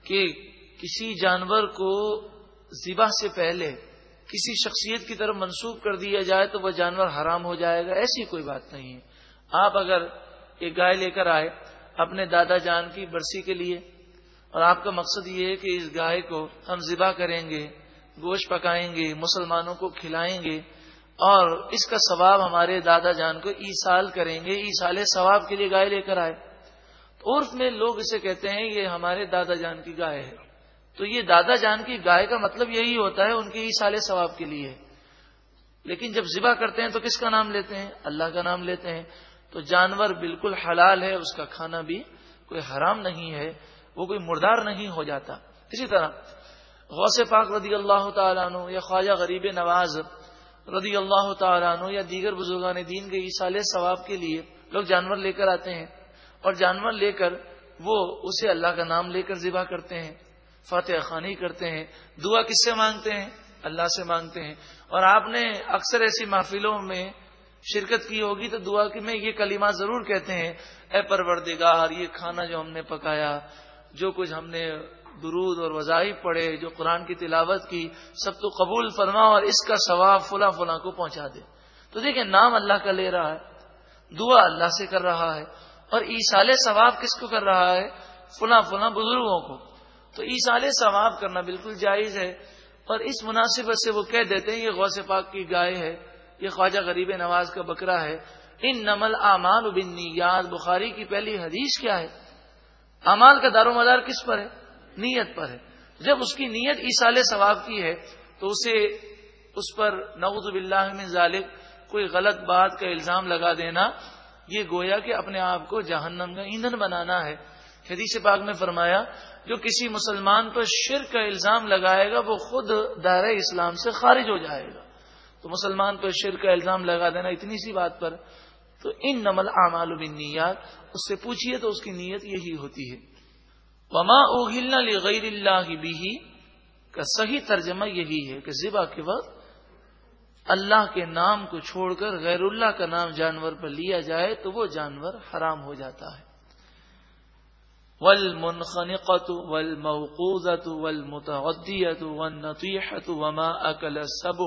کہ کسی جانور کو ذبح سے پہلے کسی شخصیت کی طرف منسوخ کر دیا جائے تو وہ جانور حرام ہو جائے گا، ایسی کوئی بات نہیں ہے۔ آپ اگر ایک گائے لے کر آئے اپنے دادا جان کی برسی کے لیے اور آپ کا مقصد یہ ہے کہ اس گائے کو ہم ذبح کریں گے، گوشت پکائیں گے، مسلمانوں کو کھلائیں گے اور اس کا ثواب ہمارے دادا جان کو ای سال کریں گے، ای سال ثواب کے لیے گائے لے کر آئے۔ عرف میں لوگ اسے کہتے ہیں یہ ہمارے دادا جان کی گائے ہے۔ تو یہ دادا جان کی گائے کا مطلب یہی ہوتا ہے، ان کے ای سال ثواب کے لیے۔ لیکن جب ذبح کرتے ہیں تو کس کا نام لیتے ہیں؟ اللہ کا نام لیتے ہیں۔ تو جانور بالکل حلال ہے، اس کا کھانا بھی کوئی حرام نہیں ہے۔ وہ کوئی مردار نہیں ہو جاتا۔ اسی طرح غوث پاک رضی اللہ تعالیٰ عنہ یا خواجہ غریب نواز رضی اللہ تعالیٰ عنہ یا دیگر بزرگان دین کے عیسال ثواب کے لیے لوگ جانور لے کر آتے ہیں اور جانور لے کر وہ اسے اللہ کا نام لے کر ذبح کرتے ہیں فاتح خانی کرتے ہیں، دعا کس سے مانگتے ہیں؟ اللہ سے مانگتے ہیں۔ اور آپ نے اکثر ایسی محفلوں میں شرکت کی ہوگی تو دعا میں یہ کلمات ضرور کہتے ہیں، اے پروردگار یہ کھانا جو ہم نے پکایا جو کچھ ہم نے درود اور وظائف پڑھے، جو قرآن کی تلاوت کی، سب تو قبول فرما اور اس کا ثواب فلاں فلاں کو پہنچا دے۔ تو دیکھیں، نام اللہ کا لے رہا ہے، دعا اللہ سے کر رہا ہے، اور ایسال ثواب کس کو کر رہا ہے؟ فلاں فلاں بزرگوں کو۔ تو ایسال ثواب کرنا بالکل جائز ہے، اور اس مناسبت سے وہ کہہ دیتے ہیں، یہ غوث پاک کی گائے ہے، یہ خواجہ غریب نواز کا بکرا ہے۔ ان نمل امان بن نیاد بخاری کی پہلی حدیث کیا ہے؟ امال کا دار و مدار کس پر ہے؟ نیت پر ہے۔ جب اس کی نیت ایسال ثواب کی ہے، تو اسے اس پر نعوذ باللہ من ظالب کوئی غلط بات کا الزام لگا دینا، یہ گویا کہ اپنے آپ کو جہنم کا ایندھن بنانا ہے۔ حدیث پاک میں فرمایا، جو کسی مسلمان پر شرک کا الزام لگائے گا، وہ خود دائرہ اسلام سے خارج ہو جائے گا۔ تو مسلمان پر شرک کا الزام لگا دینا اتنی سی بات پر تو ان نمل اعمال نیات اس سے پوچھیے تو اس کی نیت یہی ہوتی ہے۔ وما اوہلنا غیر اللہ بھی کا صحیح ترجمہ یہی ہے کہ ذبح کے وقت اللہ کے نام کو چھوڑ کر غیر اللہ کا نام جانور پر لیا جائے تو وہ جانور حرام ہو جاتا ہے۔ ول منخنقت ول موقوزت ول ون وما اکل سب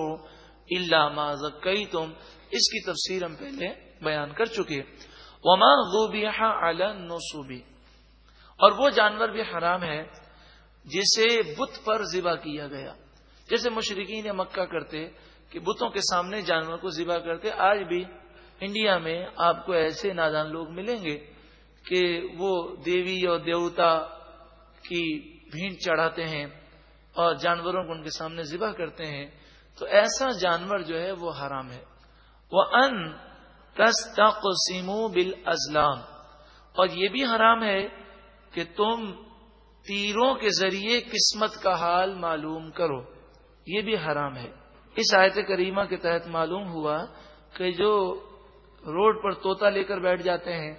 علامہ زکئی تم اس کی تفسیر ہم پہلے بیان کر چکے وما غوبیہ نوسوبی اور وہ جانور بھی حرام ہے جسے بت پر ذبح کیا گیا۔ جیسے مشرقین مکہ کرتے کہ بتوں کے سامنے جانور کو ذبح کرتے، آج بھی انڈیا میں آپ کو ایسے نادان لوگ ملیں گے کہ وہ دیوی اور دیوتا کی بھینٹ چڑھاتے ہیں اور جانوروں کو ان کے سامنے ذبح کرتے ہیں۔ تو ایسا جانور جو ہے وہ حرام ہے۔ وہ ان سیمو بل ازلام اور یہ بھی حرام ہے کہ تم تیروں کے ذریعے قسمت کا حال معلوم کرو۔ یہ بھی حرام ہے۔ اس آیت کریمہ کے تحت معلوم ہوا کہ جو روڈ پر توتا لے کر بیٹھ جاتے ہیں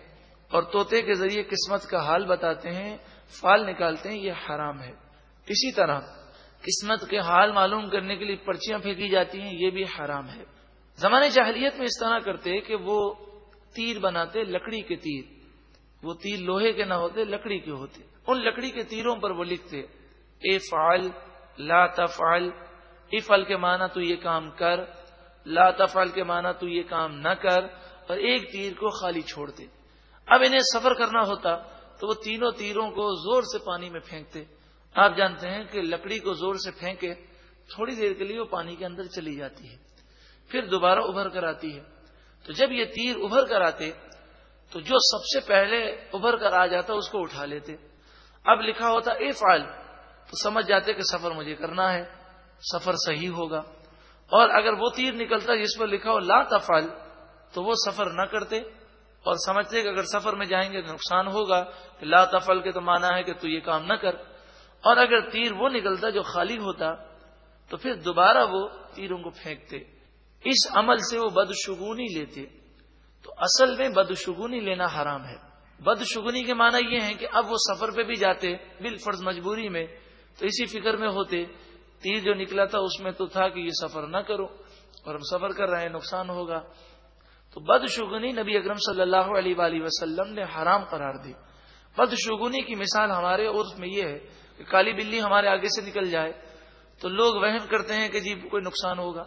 اور طوطے کے ذریعے قسمت کا حال بتاتے ہیں، فال نکالتے ہیں، یہ حرام ہے۔ اسی طرح قسمت کے حال معلوم کرنے کے لیے پرچیاں پھینکی جاتی ہیں، یہ بھی حرام ہے۔ زمانے جاہلیت میں اس طرح کرتے کہ وہ تیر بناتے لکڑی کے تیر، وہ تیر لوہے کے نہ ہوتے، لکڑی کے ہوتے۔ ان لکڑی کے تیروں پر وہ لکھتے اے فعل لا تفعل افل کے معنی تو یہ کام کر، لا تفعل کے معنی تو یہ کام نہ کر، اور ایک تیر کو خالی چھوڑتے۔ اب انہیں سفر کرنا ہوتا تو وہ تینوں تیروں کو زور سے پانی میں پھینکتے۔ آپ جانتے ہیں کہ لکڑی کو زور سے پھینکے، تھوڑی دیر کے لیے وہ پانی کے اندر چلی جاتی ہے۔ پھر دوبارہ ابھر کر آتی ہے۔ تو جب یہ تیر ابھر کر آتے، تو جو سب سے پہلے ابھر کر آ جاتا، اس کو اٹھا لیتے۔ اب لکھا ہوتا، اے فائل تو سمجھ جاتے کہ سفر مجھے کرنا ہے، سفر صحیح ہوگا۔ اور اگر وہ تیر نکلتا جس پر لکھا ہو، لا تفعل، تو وہ سفر نہ کرتے۔ اور سمجھتے کہ اگر سفر میں جائیں گے تو نقصان ہوگا۔ کہ لا تفل کے تو مانا ہے کہ تو یہ کام نہ کر۔ اور اگر تیر وہ نکلتا جو خالی ہوتا، تو پھر دوبارہ وہ تیروں کو پھینکتے۔ اس عمل سے وہ بدشگونی لیتے تو اصل میں بدشگونی لینا حرام ہے۔ بدشگونی کے معنی یہ ہے کہ اب وہ سفر پہ بھی جاتے بال فرض مجبوری میں تو اسی فکر میں ہوتے۔ تیر جو نکلا تھا اس میں تو تھا کہ یہ سفر نہ کرو اور ہم سفر کر رہے ہیں، نقصان ہوگا۔ تو بد شگنی نبی اکرم صلی اللہ علیہ وآلہ وسلم نے حرام قرار دی۔ بد شگنی کی مثال ہمارے عرف میں یہ ہے کہ کالی بلی ہمارے آگے سے نکل جائے تو لوگ وہم کرتے ہیں کہ جی کوئی نقصان ہوگا۔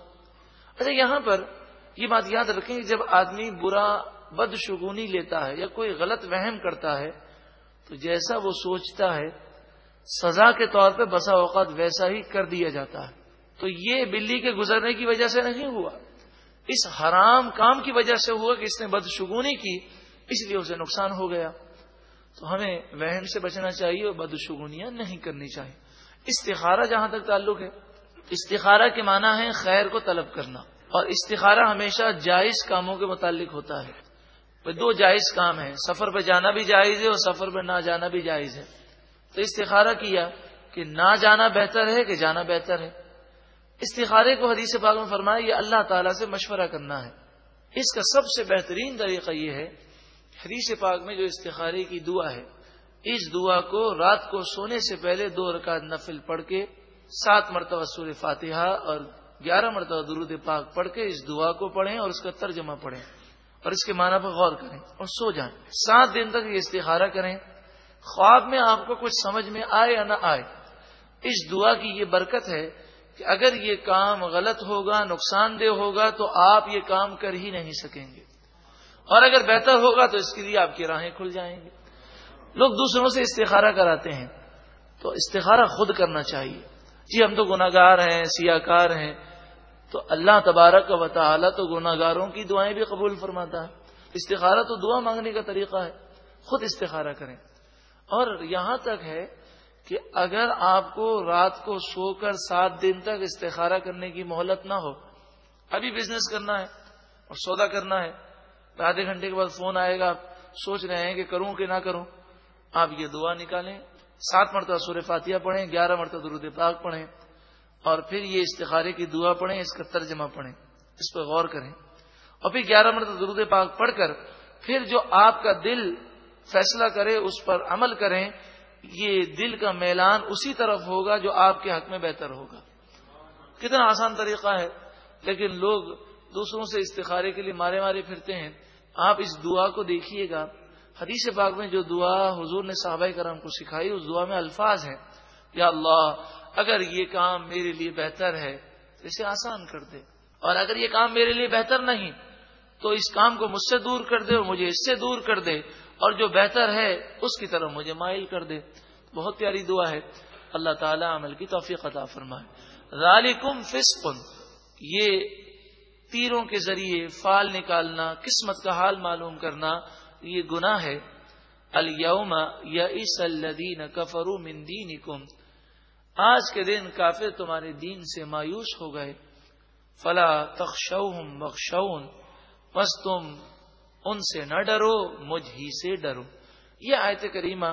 اچھا یہاں پر یہ بات یاد رکھیں کہ جب آدمی برا بد شگونی لیتا ہے یا کوئی غلط وہم کرتا ہے، تو جیسا وہ سوچتا ہے، سزا کے طور پہ بسا اوقات ویسا ہی کر دیا جاتا ہے۔ تو یہ بلی کے گزرنے کی وجہ سے نہیں ہوا۔ اس حرام کام کی وجہ سے ہوا کہ اس نے بدشگونی کی، اس لیے اسے نقصان ہو گیا۔ تو ہمیں وہن سے بچنا چاہیے اور بدشگونیاں نہیں کرنی چاہیے۔ استخارہ جہاں تک تعلق ہے استخارہ کے معنی ہے خیر کو طلب کرنا اور استخارہ ہمیشہ جائز کاموں کے متعلق ہوتا ہے۔ دو جائز کام ہیں، سفر پہ جانا بھی جائز ہے اور سفر پہ نہ جانا بھی جائز ہے۔ تو استخارہ کیا کہ نہ جانا بہتر ہے کہ جانا بہتر ہے؟ استخارے کو حدیث پاک میں فرمایا یہ اللہ تعالیٰ سے مشورہ کرنا ہے۔ اس کا سب سے بہترین طریقہ یہ ہے، حدیث پاک میں جو استخارے کی دعا ہے، اس دعا کو رات کو سونے سے پہلے دو رکعت نفل پڑھ کے سات مرتبہ سور فاتحہ اور گیارہ مرتبہ درود پاک پڑھ کے اس دعا کو پڑھیں اور اس کا ترجمہ پڑھیں اور اس کے معنی پر غور کریں اور سو جائیں۔ سات دن تک یہ استخارہ کریں۔ خواب میں آپ کو کچھ سمجھ میں آئے یا نہ آئے؟ اس دعا کی یہ برکت ہے کہ اگر یہ کام غلط ہوگا، نقصان دہ ہوگا، تو آپ یہ کام کر ہی نہیں سکیں گے۔ اور اگر بہتر ہوگا، تو اس کے لیے آپ کی راہیں کھل جائیں گے۔ لوگ دوسروں سے استخارہ کراتے ہیں، تو استخارہ خود کرنا چاہیے۔ جی ہم تو گناگار ہیں سیاہ کار ہیں۔ تو اللہ تبارک و تعالی تو گناگاروں کی دعائیں بھی قبول فرماتا ہے۔ استخارہ تو دعا مانگنے کا طریقہ ہے۔ خود استخارہ کریں۔ اور یہاں تک ہے کہ اگر آپ کو رات کو سو کر سات دن تک استخارہ کرنے کی مہلت نہ ہو، ابھی بزنس کرنا ہے اور سودا کرنا ہے، آدھے گھنٹے کے بعد فون آئے گا، آپ سوچ رہے ہیں کہ کروں کہ نہ کروں، آپ یہ دعا نکالیں۔ سات مرتبہ سور فاتحہ پڑھیں، گیارہ مرتبہ درود پاک پڑھیں، اور پھر یہ استخارے کی دعا پڑھیں، اس کا ترجمہ پڑھیں، اس پہ غور کریں۔ اور پھر گیارہ مرتبہ درود پاک پڑھ کر پھر جو آپ کا دل فیصلہ کرے، اس پر عمل کریں، یہ دل کا میلان اسی طرف ہوگا جو آپ کے حق میں بہتر ہوگا۔ کتنا آسان طریقہ ہے، لیکن لوگ دوسروں سے استخارے کے لیے مارے مارے پھرتے ہیں۔ آپ اس دعا کو دیکھیے گا حدیث پاک میں جو دعا حضور نے صحابہ کرام کو سکھائی، اس دعا میں الفاظ ہیں۔ یا اللہ، اگر یہ کام میرے لیے بہتر ہے تو اسے آسان کر دے۔ اور اگر یہ کام میرے لیے بہتر نہیں، تو اس کام کو مجھ سے دور کر دے اور مجھے اس سے دور کر دے۔ اور جو بہتر ہے، اس کی طرف مجھے مائل کر دے۔ بہت پیاری دعا ہے۔ اللہ تعالیٰ عمل کی توفیق عطا فرمائے۔ ذالکم فسقن یہ تیروں کے ذریعے فال نکالنا، قسمت کا حال معلوم کرنا یہ گناہ ہے۔ الوم یا اس الدین کفرو من دینکم۔ آج کے دن کافر تمہارے دین سے مایوس ہو گئے۔ فلا تخشوہم بخشون بس تم ان سے نہ ڈرو، مجھ ہی سے ڈرو۔ یہ آیت کریمہ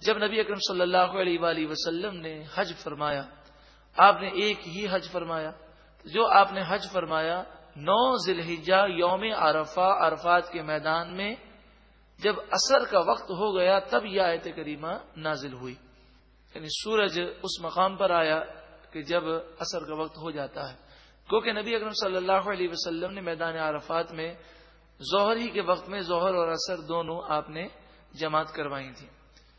جب نبی اکرم صلی اللہ علیہ وآلہ وسلم نے حج فرمایا، آپ نے ایک ہی حج فرمایا۔ جو آپ نے حج فرمایا، نو ذلحجہ یوم عرفہ، عرفات کے میدان میں جب اثر کا وقت ہو گیا، تب یہ آیت کریمہ نازل ہوئی۔ یعنی سورج اس مقام پر آیا کہ جب اثر کا وقت ہو جاتا ہے۔ کیونکہ نبی اکرم صلی اللہ علیہ وسلم نے میدان عرفات میں ظہر ہی کے وقت میں ظہر اور اثر دونوں آپ نے جماعت کروائی تھی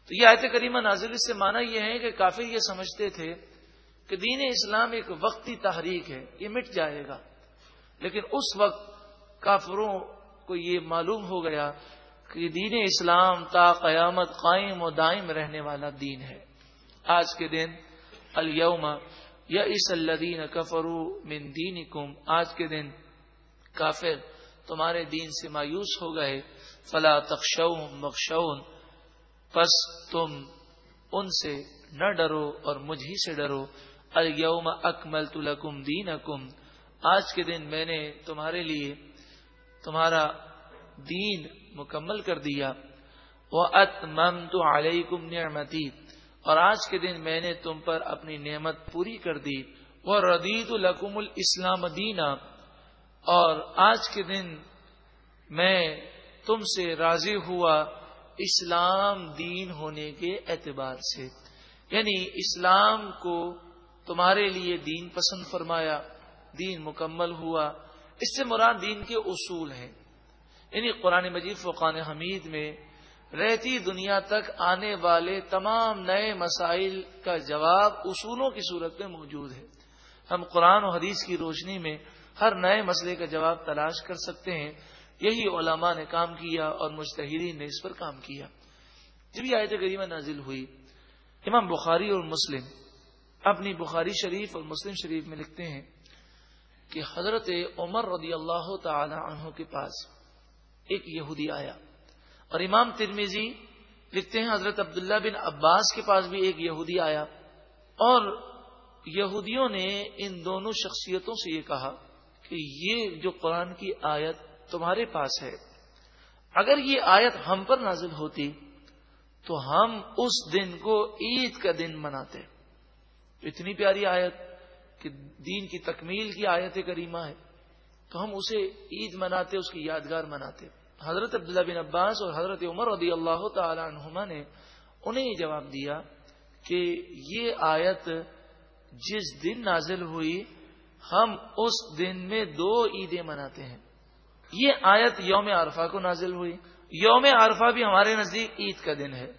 تو یہ آیت کریمہ نازل، اس سے مانا یہ ہے کہ کافی یہ سمجھتے تھے کہ دین اسلام ایک وقتی تحریک ہے، یہ مٹ جائے گا۔ لیکن اس وقت کافروں کو یہ معلوم ہو گیا کہ دین اسلام تا قیامت قائم و دائم رہنے والا دین ہے۔ آج کے دن الوم یا اس الدین کفرو من دین آج کے دن کافر تمہارے دین سے مایوس ہو گئے۔ فلا تخشون مخشون۔ پس تم ان سے نہ ڈرو اور مجھ ہی سے ڈرو۔ الوم اکمل تلکم دین آج کے دن میں نے تمہارے لیے تمہارا دین مکمل کر دیا۔ وہ ات مم تو نعمتی اور آج کے دن میں نے تم پر اپنی نعمت پوری کر دی۔ وہ ردیت القم الاسلام دینا اور آج کے دن میں تم سے راضی ہوا اسلام دین ہونے کے اعتبار سے۔ یعنی اسلام کو تمہارے لیے دین پسند فرمایا، دین مکمل ہوا۔ اس سے مراد دین کے اصول ہیں۔ یعنی قرآن مجید فقان حمید میں رہتی دنیا تک آنے والے تمام نئے مسائل کا جواب اصولوں کی صورت میں موجود ہے۔ ہم قرآن و حدیث کی روشنی میں ہر نئے مسئلے کا جواب تلاش کر سکتے ہیں۔ یہی علماء نے کام کیا اور مشتحرین نے اس پر کام کیا۔ جب یہ آیت کریمہ نازل ہوئی، امام بخاری اور مسلم اپنی بخاری شریف اور مسلم شریف میں لکھتے ہیں کہ حضرت عمر رضی اللہ تعالی عنہ کے پاس ایک یہودی آیا اور امام ترمیزی لکھتے ہیں حضرت عبداللہ بن عباس کے پاس بھی ایک یہودی آیا اور یہودیوں نے ان دونوں شخصیتوں سے یہ کہا کہ یہ جو قرآن کی آیت تمہارے پاس ہے، اگر یہ آیت ہم پر نازل ہوتی تو ہم اس دن کو عید کا دن مناتے۔ اتنی پیاری آیت کہ دین کی تکمیل کی آیت کریمہ ہے۔ تو ہم اسے عید مناتے، اس کی یادگار مناتے۔ حضرت عبداللہ بن عباس اور حضرت عمر رضی اللہ تعالی عنہما نے انہیں یہ جواب دیا کہ یہ آیت جس دن نازل ہوئی، ہم اس دن میں دو عیدیں مناتے ہیں۔ یہ آیت یوم عرفہ کو نازل ہوئی۔ یوم عرفہ بھی ہمارے نزدیک عید کا دن ہے۔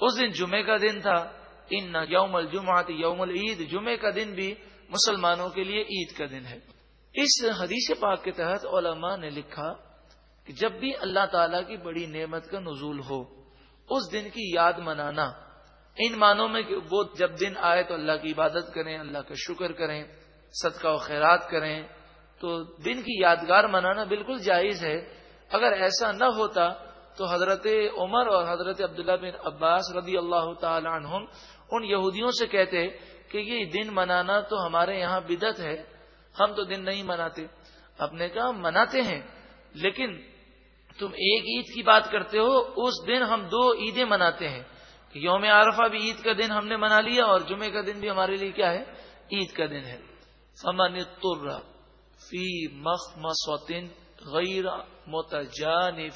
اس دن جمعے کا دن تھا۔ ان یوم الجمعات یوم العید جمعے کا دن بھی مسلمانوں کے لیے عید کا دن ہے۔ اس حدیث پاک کے تحت علماء نے لکھا کہ جب بھی اللہ تعالی کی بڑی نعمت کا نزول ہو، اس دن کی یاد منانا، ان معنوں میں کہ وہ جب دن آئے تو اللہ کی عبادت کریں، اللہ کا شکر کریں، صدقہ و خیرات کریں، تو دن کی یادگار منانا بالکل جائز ہے۔ اگر ایسا نہ ہوتا تو حضرت عمر اور حضرت عبداللہ بن عباس رضی اللہ تعالی عنہم، ان یہودیوں سے کہتے کہ یہ دن منانا تو ہمارے یہاں بدت ہے۔ ہم تو دن نہیں مناتے۔ اپنے کہا، مناتے ہیں، لیکن تم ایک عید کی بات کرتے ہو، اس دن ہم دو عیدیں مناتے ہیں۔ یوم عرفہ بھی عید کا دن ہم نے منا لیا اور جمعے کا دن بھی ہمارے لیے کیا ہے؟ عید کا دن ہے۔ فمن تر فی مخ غیر متجان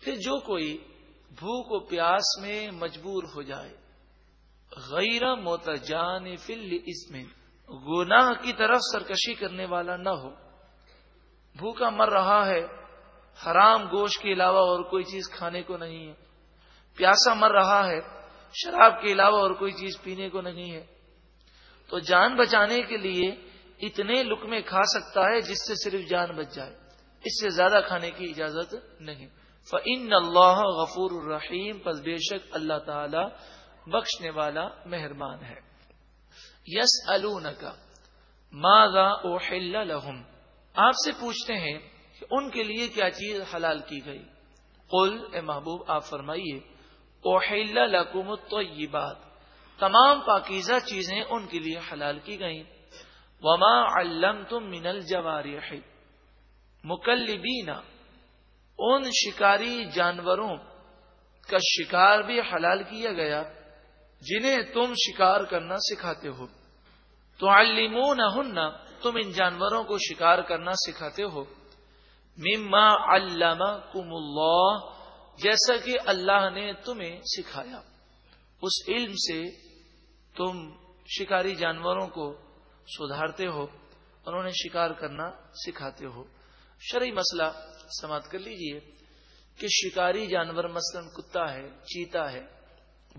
پھر جو کوئی بھوک و پیاس میں مجبور ہو جائے۔ غیر موتجان فل اس گناہ کی طرف سرکشی کرنے والا نہ ہو۔ بھوکا مر رہا ہے، حرام گوشت کے علاوہ اور کوئی چیز کھانے کو نہیں ہے۔ پیاسا مر رہا ہے، شراب کے علاوہ اور کوئی چیز پینے کو نہیں ہے۔ تو جان بچانے کے لیے اتنے لکمے کھا سکتا ہے جس سے صرف جان بچ جائے۔ اس سے زیادہ کھانے کی اجازت نہیں۔ فعن اللہ غفور الرحیم پر بے شک اللہ تعالی بخشنے والا مہربان ہے۔ یس کا ماضا لہم آپ سے پوچھتے ہیں کہ ان کے لیے کیا چیز حلال کی گئی۔ قل، اے محبوب، آپ فرمائیے اوحل لکم الطیبات۔ تمام پاکیزہ چیزیں ان کے لیے حلال کی گئیں۔ وما علمتم من الجوارح۔ مکلبین، ان شکاری جانوروں کا شکار بھی حلال کیا گیا۔ جنہیں تم شکار کرنا سکھاتے ہو۔ تو علمون تم ان جانوروں کو شکار کرنا سکھاتے ہو۔ مما علام کم اللہ جیسا کہ اللہ نے تمہیں سکھایا۔ اس علم سے تم شکاری جانوروں کو سدھارتے ہو اور انہیں شکار کرنا سکھاتے ہو۔ شرعی مسئلہ سماعت کر لیجیے کہ شکاری جانور مثلا کتا ہے، چیتا ہے،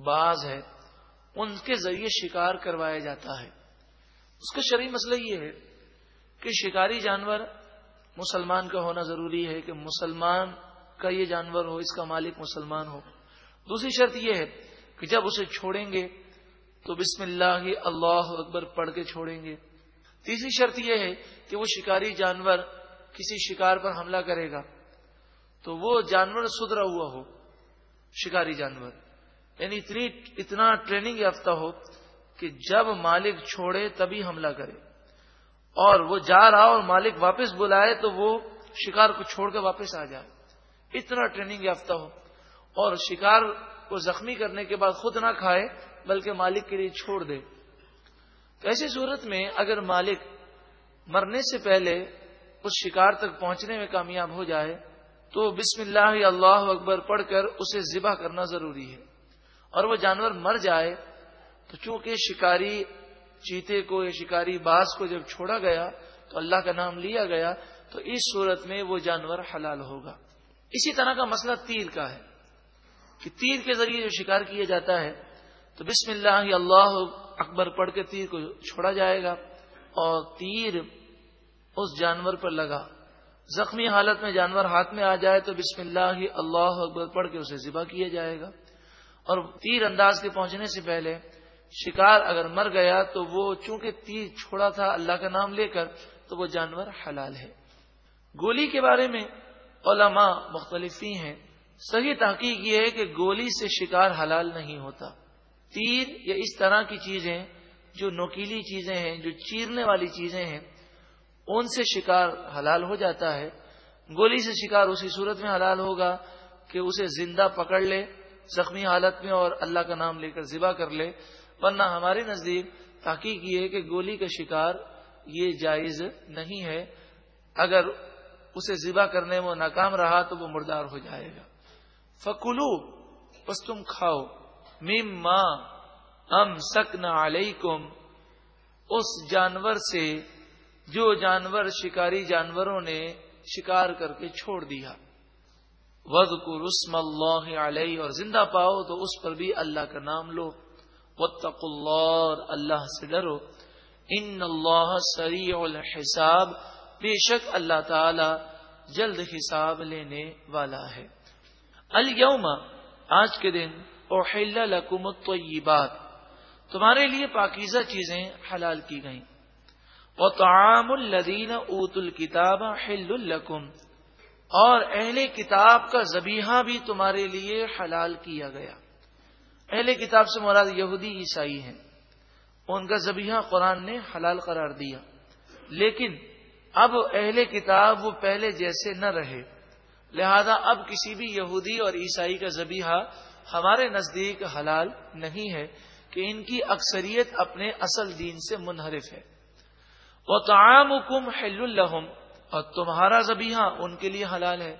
باز ہے۔ ان کے ذریعے شکار کروایا جاتا ہے۔ اس کا شرعی مسئلہ یہ ہے کہ شکاری جانور مسلمان کا ہونا ضروری ہے کہ مسلمان کا یہ جانور ہو، اس کا مالک مسلمان ہو۔ دوسری شرط یہ ہے کہ جب اسے چھوڑیں گے تو بسم اللہ اللہ اکبر پڑھ کے چھوڑیں گے۔ تیسری شرط یہ ہے کہ وہ شکاری جانور کسی شکار پر حملہ کرے گا تو وہ جانور سدھرا ہوا ہو، شکاری جانور۔ یعنی اتنی اتنا ٹریننگ یافتہ ہو کہ جب مالک چھوڑے تبھی حملہ کرے۔ اور وہ جا رہا اور مالک واپس بلائے تو وہ شکار کو چھوڑ کے واپس آ جائے اتنا ٹریننگ یافتہ ہو۔ اور شکار کو زخمی کرنے کے بعد خود نہ کھائے، بلکہ مالک کے لیے چھوڑ دے۔ تو ایسی صورت میں اگر مالک مرنے سے پہلے اس شکار تک پہنچنے میں کامیاب ہو جائے، تو بسم اللہ اللہ اکبر پڑھ کر اسے ذبح کرنا ضروری ہے۔ اور وہ جانور مر جائے تو چونکہ شکاری چیتے کو یا شکاری باز کو جب چھوڑا گیا تو اللہ کا نام لیا گیا تو اس صورت میں وہ جانور حلال ہوگا۔ اسی طرح کا مسئلہ تیر کا ہے کہ تیر کے ذریعے جو شکار کیا جاتا ہے تو بسم اللہ اللہ اکبر پڑھ کے تیر کو چھوڑا جائے گا اور تیر اس جانور پر لگا۔ زخمی حالت میں جانور ہاتھ میں آ جائے تو بسم اللہ اللہ اکبر پڑھ کے اسے ذبح کیا جائے گا۔ اور تیر انداز کے پہنچنے سے پہلے شکار اگر مر گیا تو وہ چونکہ تیر چھوڑا تھا اللہ کا نام لے کر تو وہ جانور حلال ہے۔ گولی کے بارے میں علماء مختلفی ہیں۔ صحیح تحقیق یہ ہے کہ گولی سے شکار حلال نہیں ہوتا۔ تیر یا اس طرح کی چیزیں جو نوکیلی چیزیں ہیں، جو چیرنے والی چیزیں ہیں، ان سے شکار حلال ہو جاتا ہے۔ گولی سے شکار اسی صورت میں حلال ہوگا کہ اسے زندہ پکڑ لے زخمی حالت میں اور اللہ کا نام لے کر ذبح کر لے، ورنہ ہمارے نزدیک تحقیق یہ ہے کہ گولی کا شکار یہ جائز نہیں ہے۔ اگر اسے ذبح کرنے میں ناکام رہا تو وہ مردار ہو جائے گا۔ فکلو بس تم کھاؤ۔ میم ماں ام سکن علیکم، اس جانور سے جو جانور شکاری جانوروں نے شکار کر کے چھوڑ دیا۔ وز کو رسم اللہ علیہ، اور زندہ پاؤ تو اس پر بھی اللہ کا نام لو۔ وطق اللہ اللہ سے ڈرو۔ ان اللہ سریع الحساب۔ بے شک اللہ تعالی جلد حساب لینے والا ہے۔ اليوم آج کے دن اوحل لکم الطیبات۔ تمہارے لیے پاکیزہ چیزیں حلال کی گئیں۔ وطعام الذین اوت الكتاب حل لکم۔ اور اہل کتاب کا زبیحہ بھی تمہارے لیے حلال کیا گیا۔ اہل کتاب سے مراد یہودی عیسائی ہیں۔ ان کا زبیحہ قرآن نے حلال قرار دیا۔ لیکن اب اہل کتاب وہ پہلے جیسے نہ رہے۔ لہذا اب کسی بھی یہودی اور عیسائی کا زبیحہ ہمارے نزدیک حلال نہیں ہے کہ ان کی اکثریت اپنے اصل دین سے منحرف ہے۔ وہ تعام حکم الحم اور تمہارا زبیحہ ان کے لیے حلال ہے۔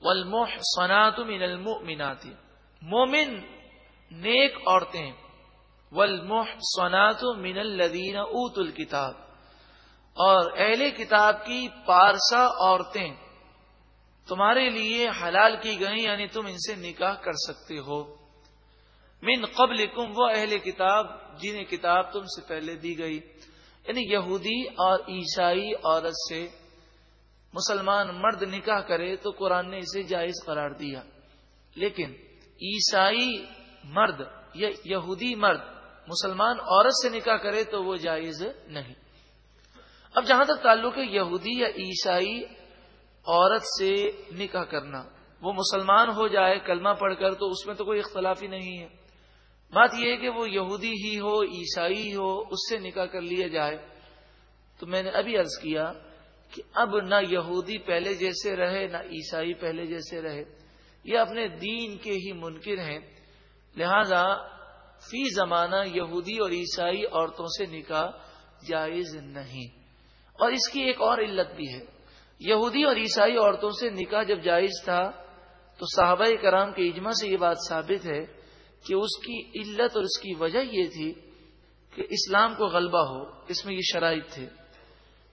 والمحصنات من المؤمنات۔ مومن نیک عورتیں۔ والمحصنات من الذین اوت الكتاب۔ اور اہل کتاب کی پارسا عورتیں تمہارے لیے حلال کی گئی یعنی تم ان سے نکاح کر سکتے ہو۔ من قبل وہ اہل کتاب جنہیں کتاب تم سے پہلے دی گئی۔ یعنی یہودی اور عیسائی عورت سے۔ مسلمان مرد نکاح کرے تو قرآن نے اسے جائز قرار دیا۔ لیکن عیسائی مرد یا یہودی مرد مسلمان عورت سے نکاح کرے تو وہ جائز نہیں۔ اب جہاں تک تعلق ہے یہودی یا عیسائی عورت سے نکاح کرنا، وہ مسلمان ہو جائے کلمہ پڑھ کر تو اس میں تو کوئی اختلاف ہی نہیں ہے۔ بات یہ ہے کہ وہ یہودی ہی ہو، عیسائی ہو، اس سے نکاح کر لیا جائے۔ تو میں نے ابھی عرض کیا کہ اب نہ یہودی پہلے جیسے رہے، نہ عیسائی پہلے جیسے رہے۔ یہ اپنے دین کے ہی منکر ہیں۔ لہذا فی زمانہ یہودی اور عیسائی عورتوں سے نکاح جائز نہیں۔ اور اس کی ایک اور علت بھی ہے۔ یہودی اور عیسائی عورتوں سے نکاح جب جائز تھا، تو صحابہ کرام کے اجماع سے یہ بات ثابت ہے کہ اس کی علت اور اس کی وجہ یہ تھی کہ اسلام کو غلبہ ہو۔ اس میں یہ شرائط تھے۔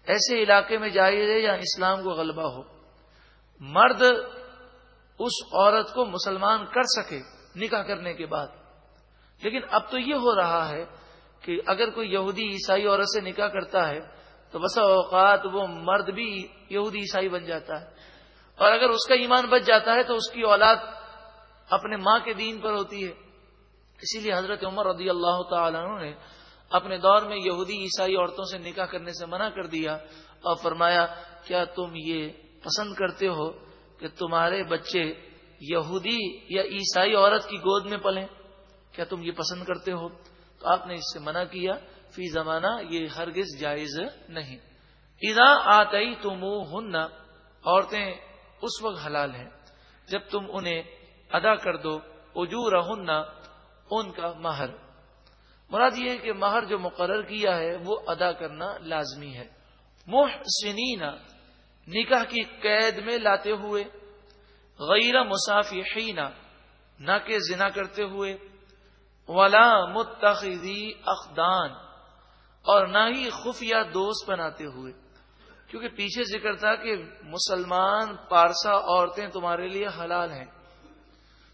ایسے علاقے میں جائز ہے یا اسلام کو غلبہ ہو۔ مرد اس عورت کو مسلمان کر سکے نکاح کرنے کے بعد۔ لیکن اب تو یہ ہو رہا ہے کہ اگر کوئی یہودی عیسائی عورت سے نکاح کرتا ہے تو بسا اوقات وہ مرد بھی یہودی عیسائی بن جاتا ہے۔ اور اگر اس کا ایمان بچ جاتا ہے تو اس کی اولاد اپنے ماں کے دین پر ہوتی ہے۔ اسی لیے حضرت عمر رضی اللہ تعالیٰ نے اپنے دور میں یہودی عیسائی عورتوں سے نکاح کرنے سے منع کر دیا اور فرمایا، کیا تم یہ پسند کرتے ہو کہ تمہارے بچے یہودی یا عیسائی عورت کی گود میں پلیں؟ کیا تم یہ پسند کرتے ہو؟ تو آپ نے اس سے منع کیا، فی زمانہ یہ ہرگز جائز نہیں۔ ادا آتی تم ہن عورتیں اس وقت حلال ہیں، جب تم انہیں ادا کر دو اجور ان کا مہر۔ مراد یہ کہ مہر جو مقرر کیا ہے وہ ادا کرنا لازمی ہے۔ محسنین، نکاح کی قید میں لاتے ہوئے۔ غیر مسافی نہ کہ زنا کرتے ہوئے۔ ولا متخذی اقدان، اور نہ ہی خفیہ دوست بناتے ہوئے۔ کیونکہ پیچھے ذکر تھا کہ مسلمان، پارسا عورتیں تمہارے لیے حلال ہیں۔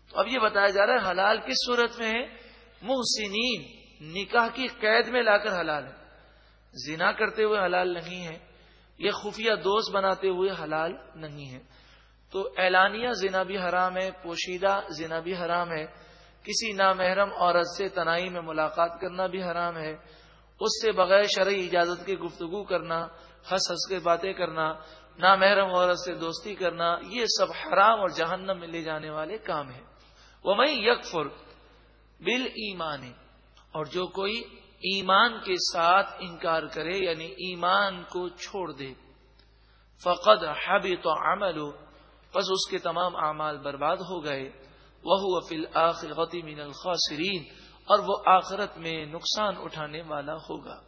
تو اب یہ بتایا جا رہا ہے حلال کس صورت میں ہے؟ محسنین۔ نکاح کی قید میں لا کر حلال ہے۔ زنا کرتے ہوئے حلال نہیں ہے یہ خفیہ دوست بناتے ہوئے حلال نہیں ہے۔ تو اعلانیہ زنا بھی حرام ہے، پوشیدہ زنا بھی حرام ہے۔ کسی نامحرم عورت سے تنائی میں ملاقات کرنا بھی حرام ہے۔ اس سے بغیر شرعی اجازت کی گفتگو کرنا، ہنس ہنس کے باتیں کرنا، نامحرم عورت سے دوستی کرنا، یہ سب حرام اور جہنم میں لے جانے والے کام ہیں۔ وہ میں یکفر بل ایمانی اور جو کوئی ایمان کے ساتھ انکار کرے یعنی ایمان کو چھوڑ دے۔ فقد حبی تو عمل ہو بس اس کے تمام اعمال برباد ہو گئے۔ وہ فل آخر من الخاسرین اور وہ آخرت میں نقصان اٹھانے والا ہوگا۔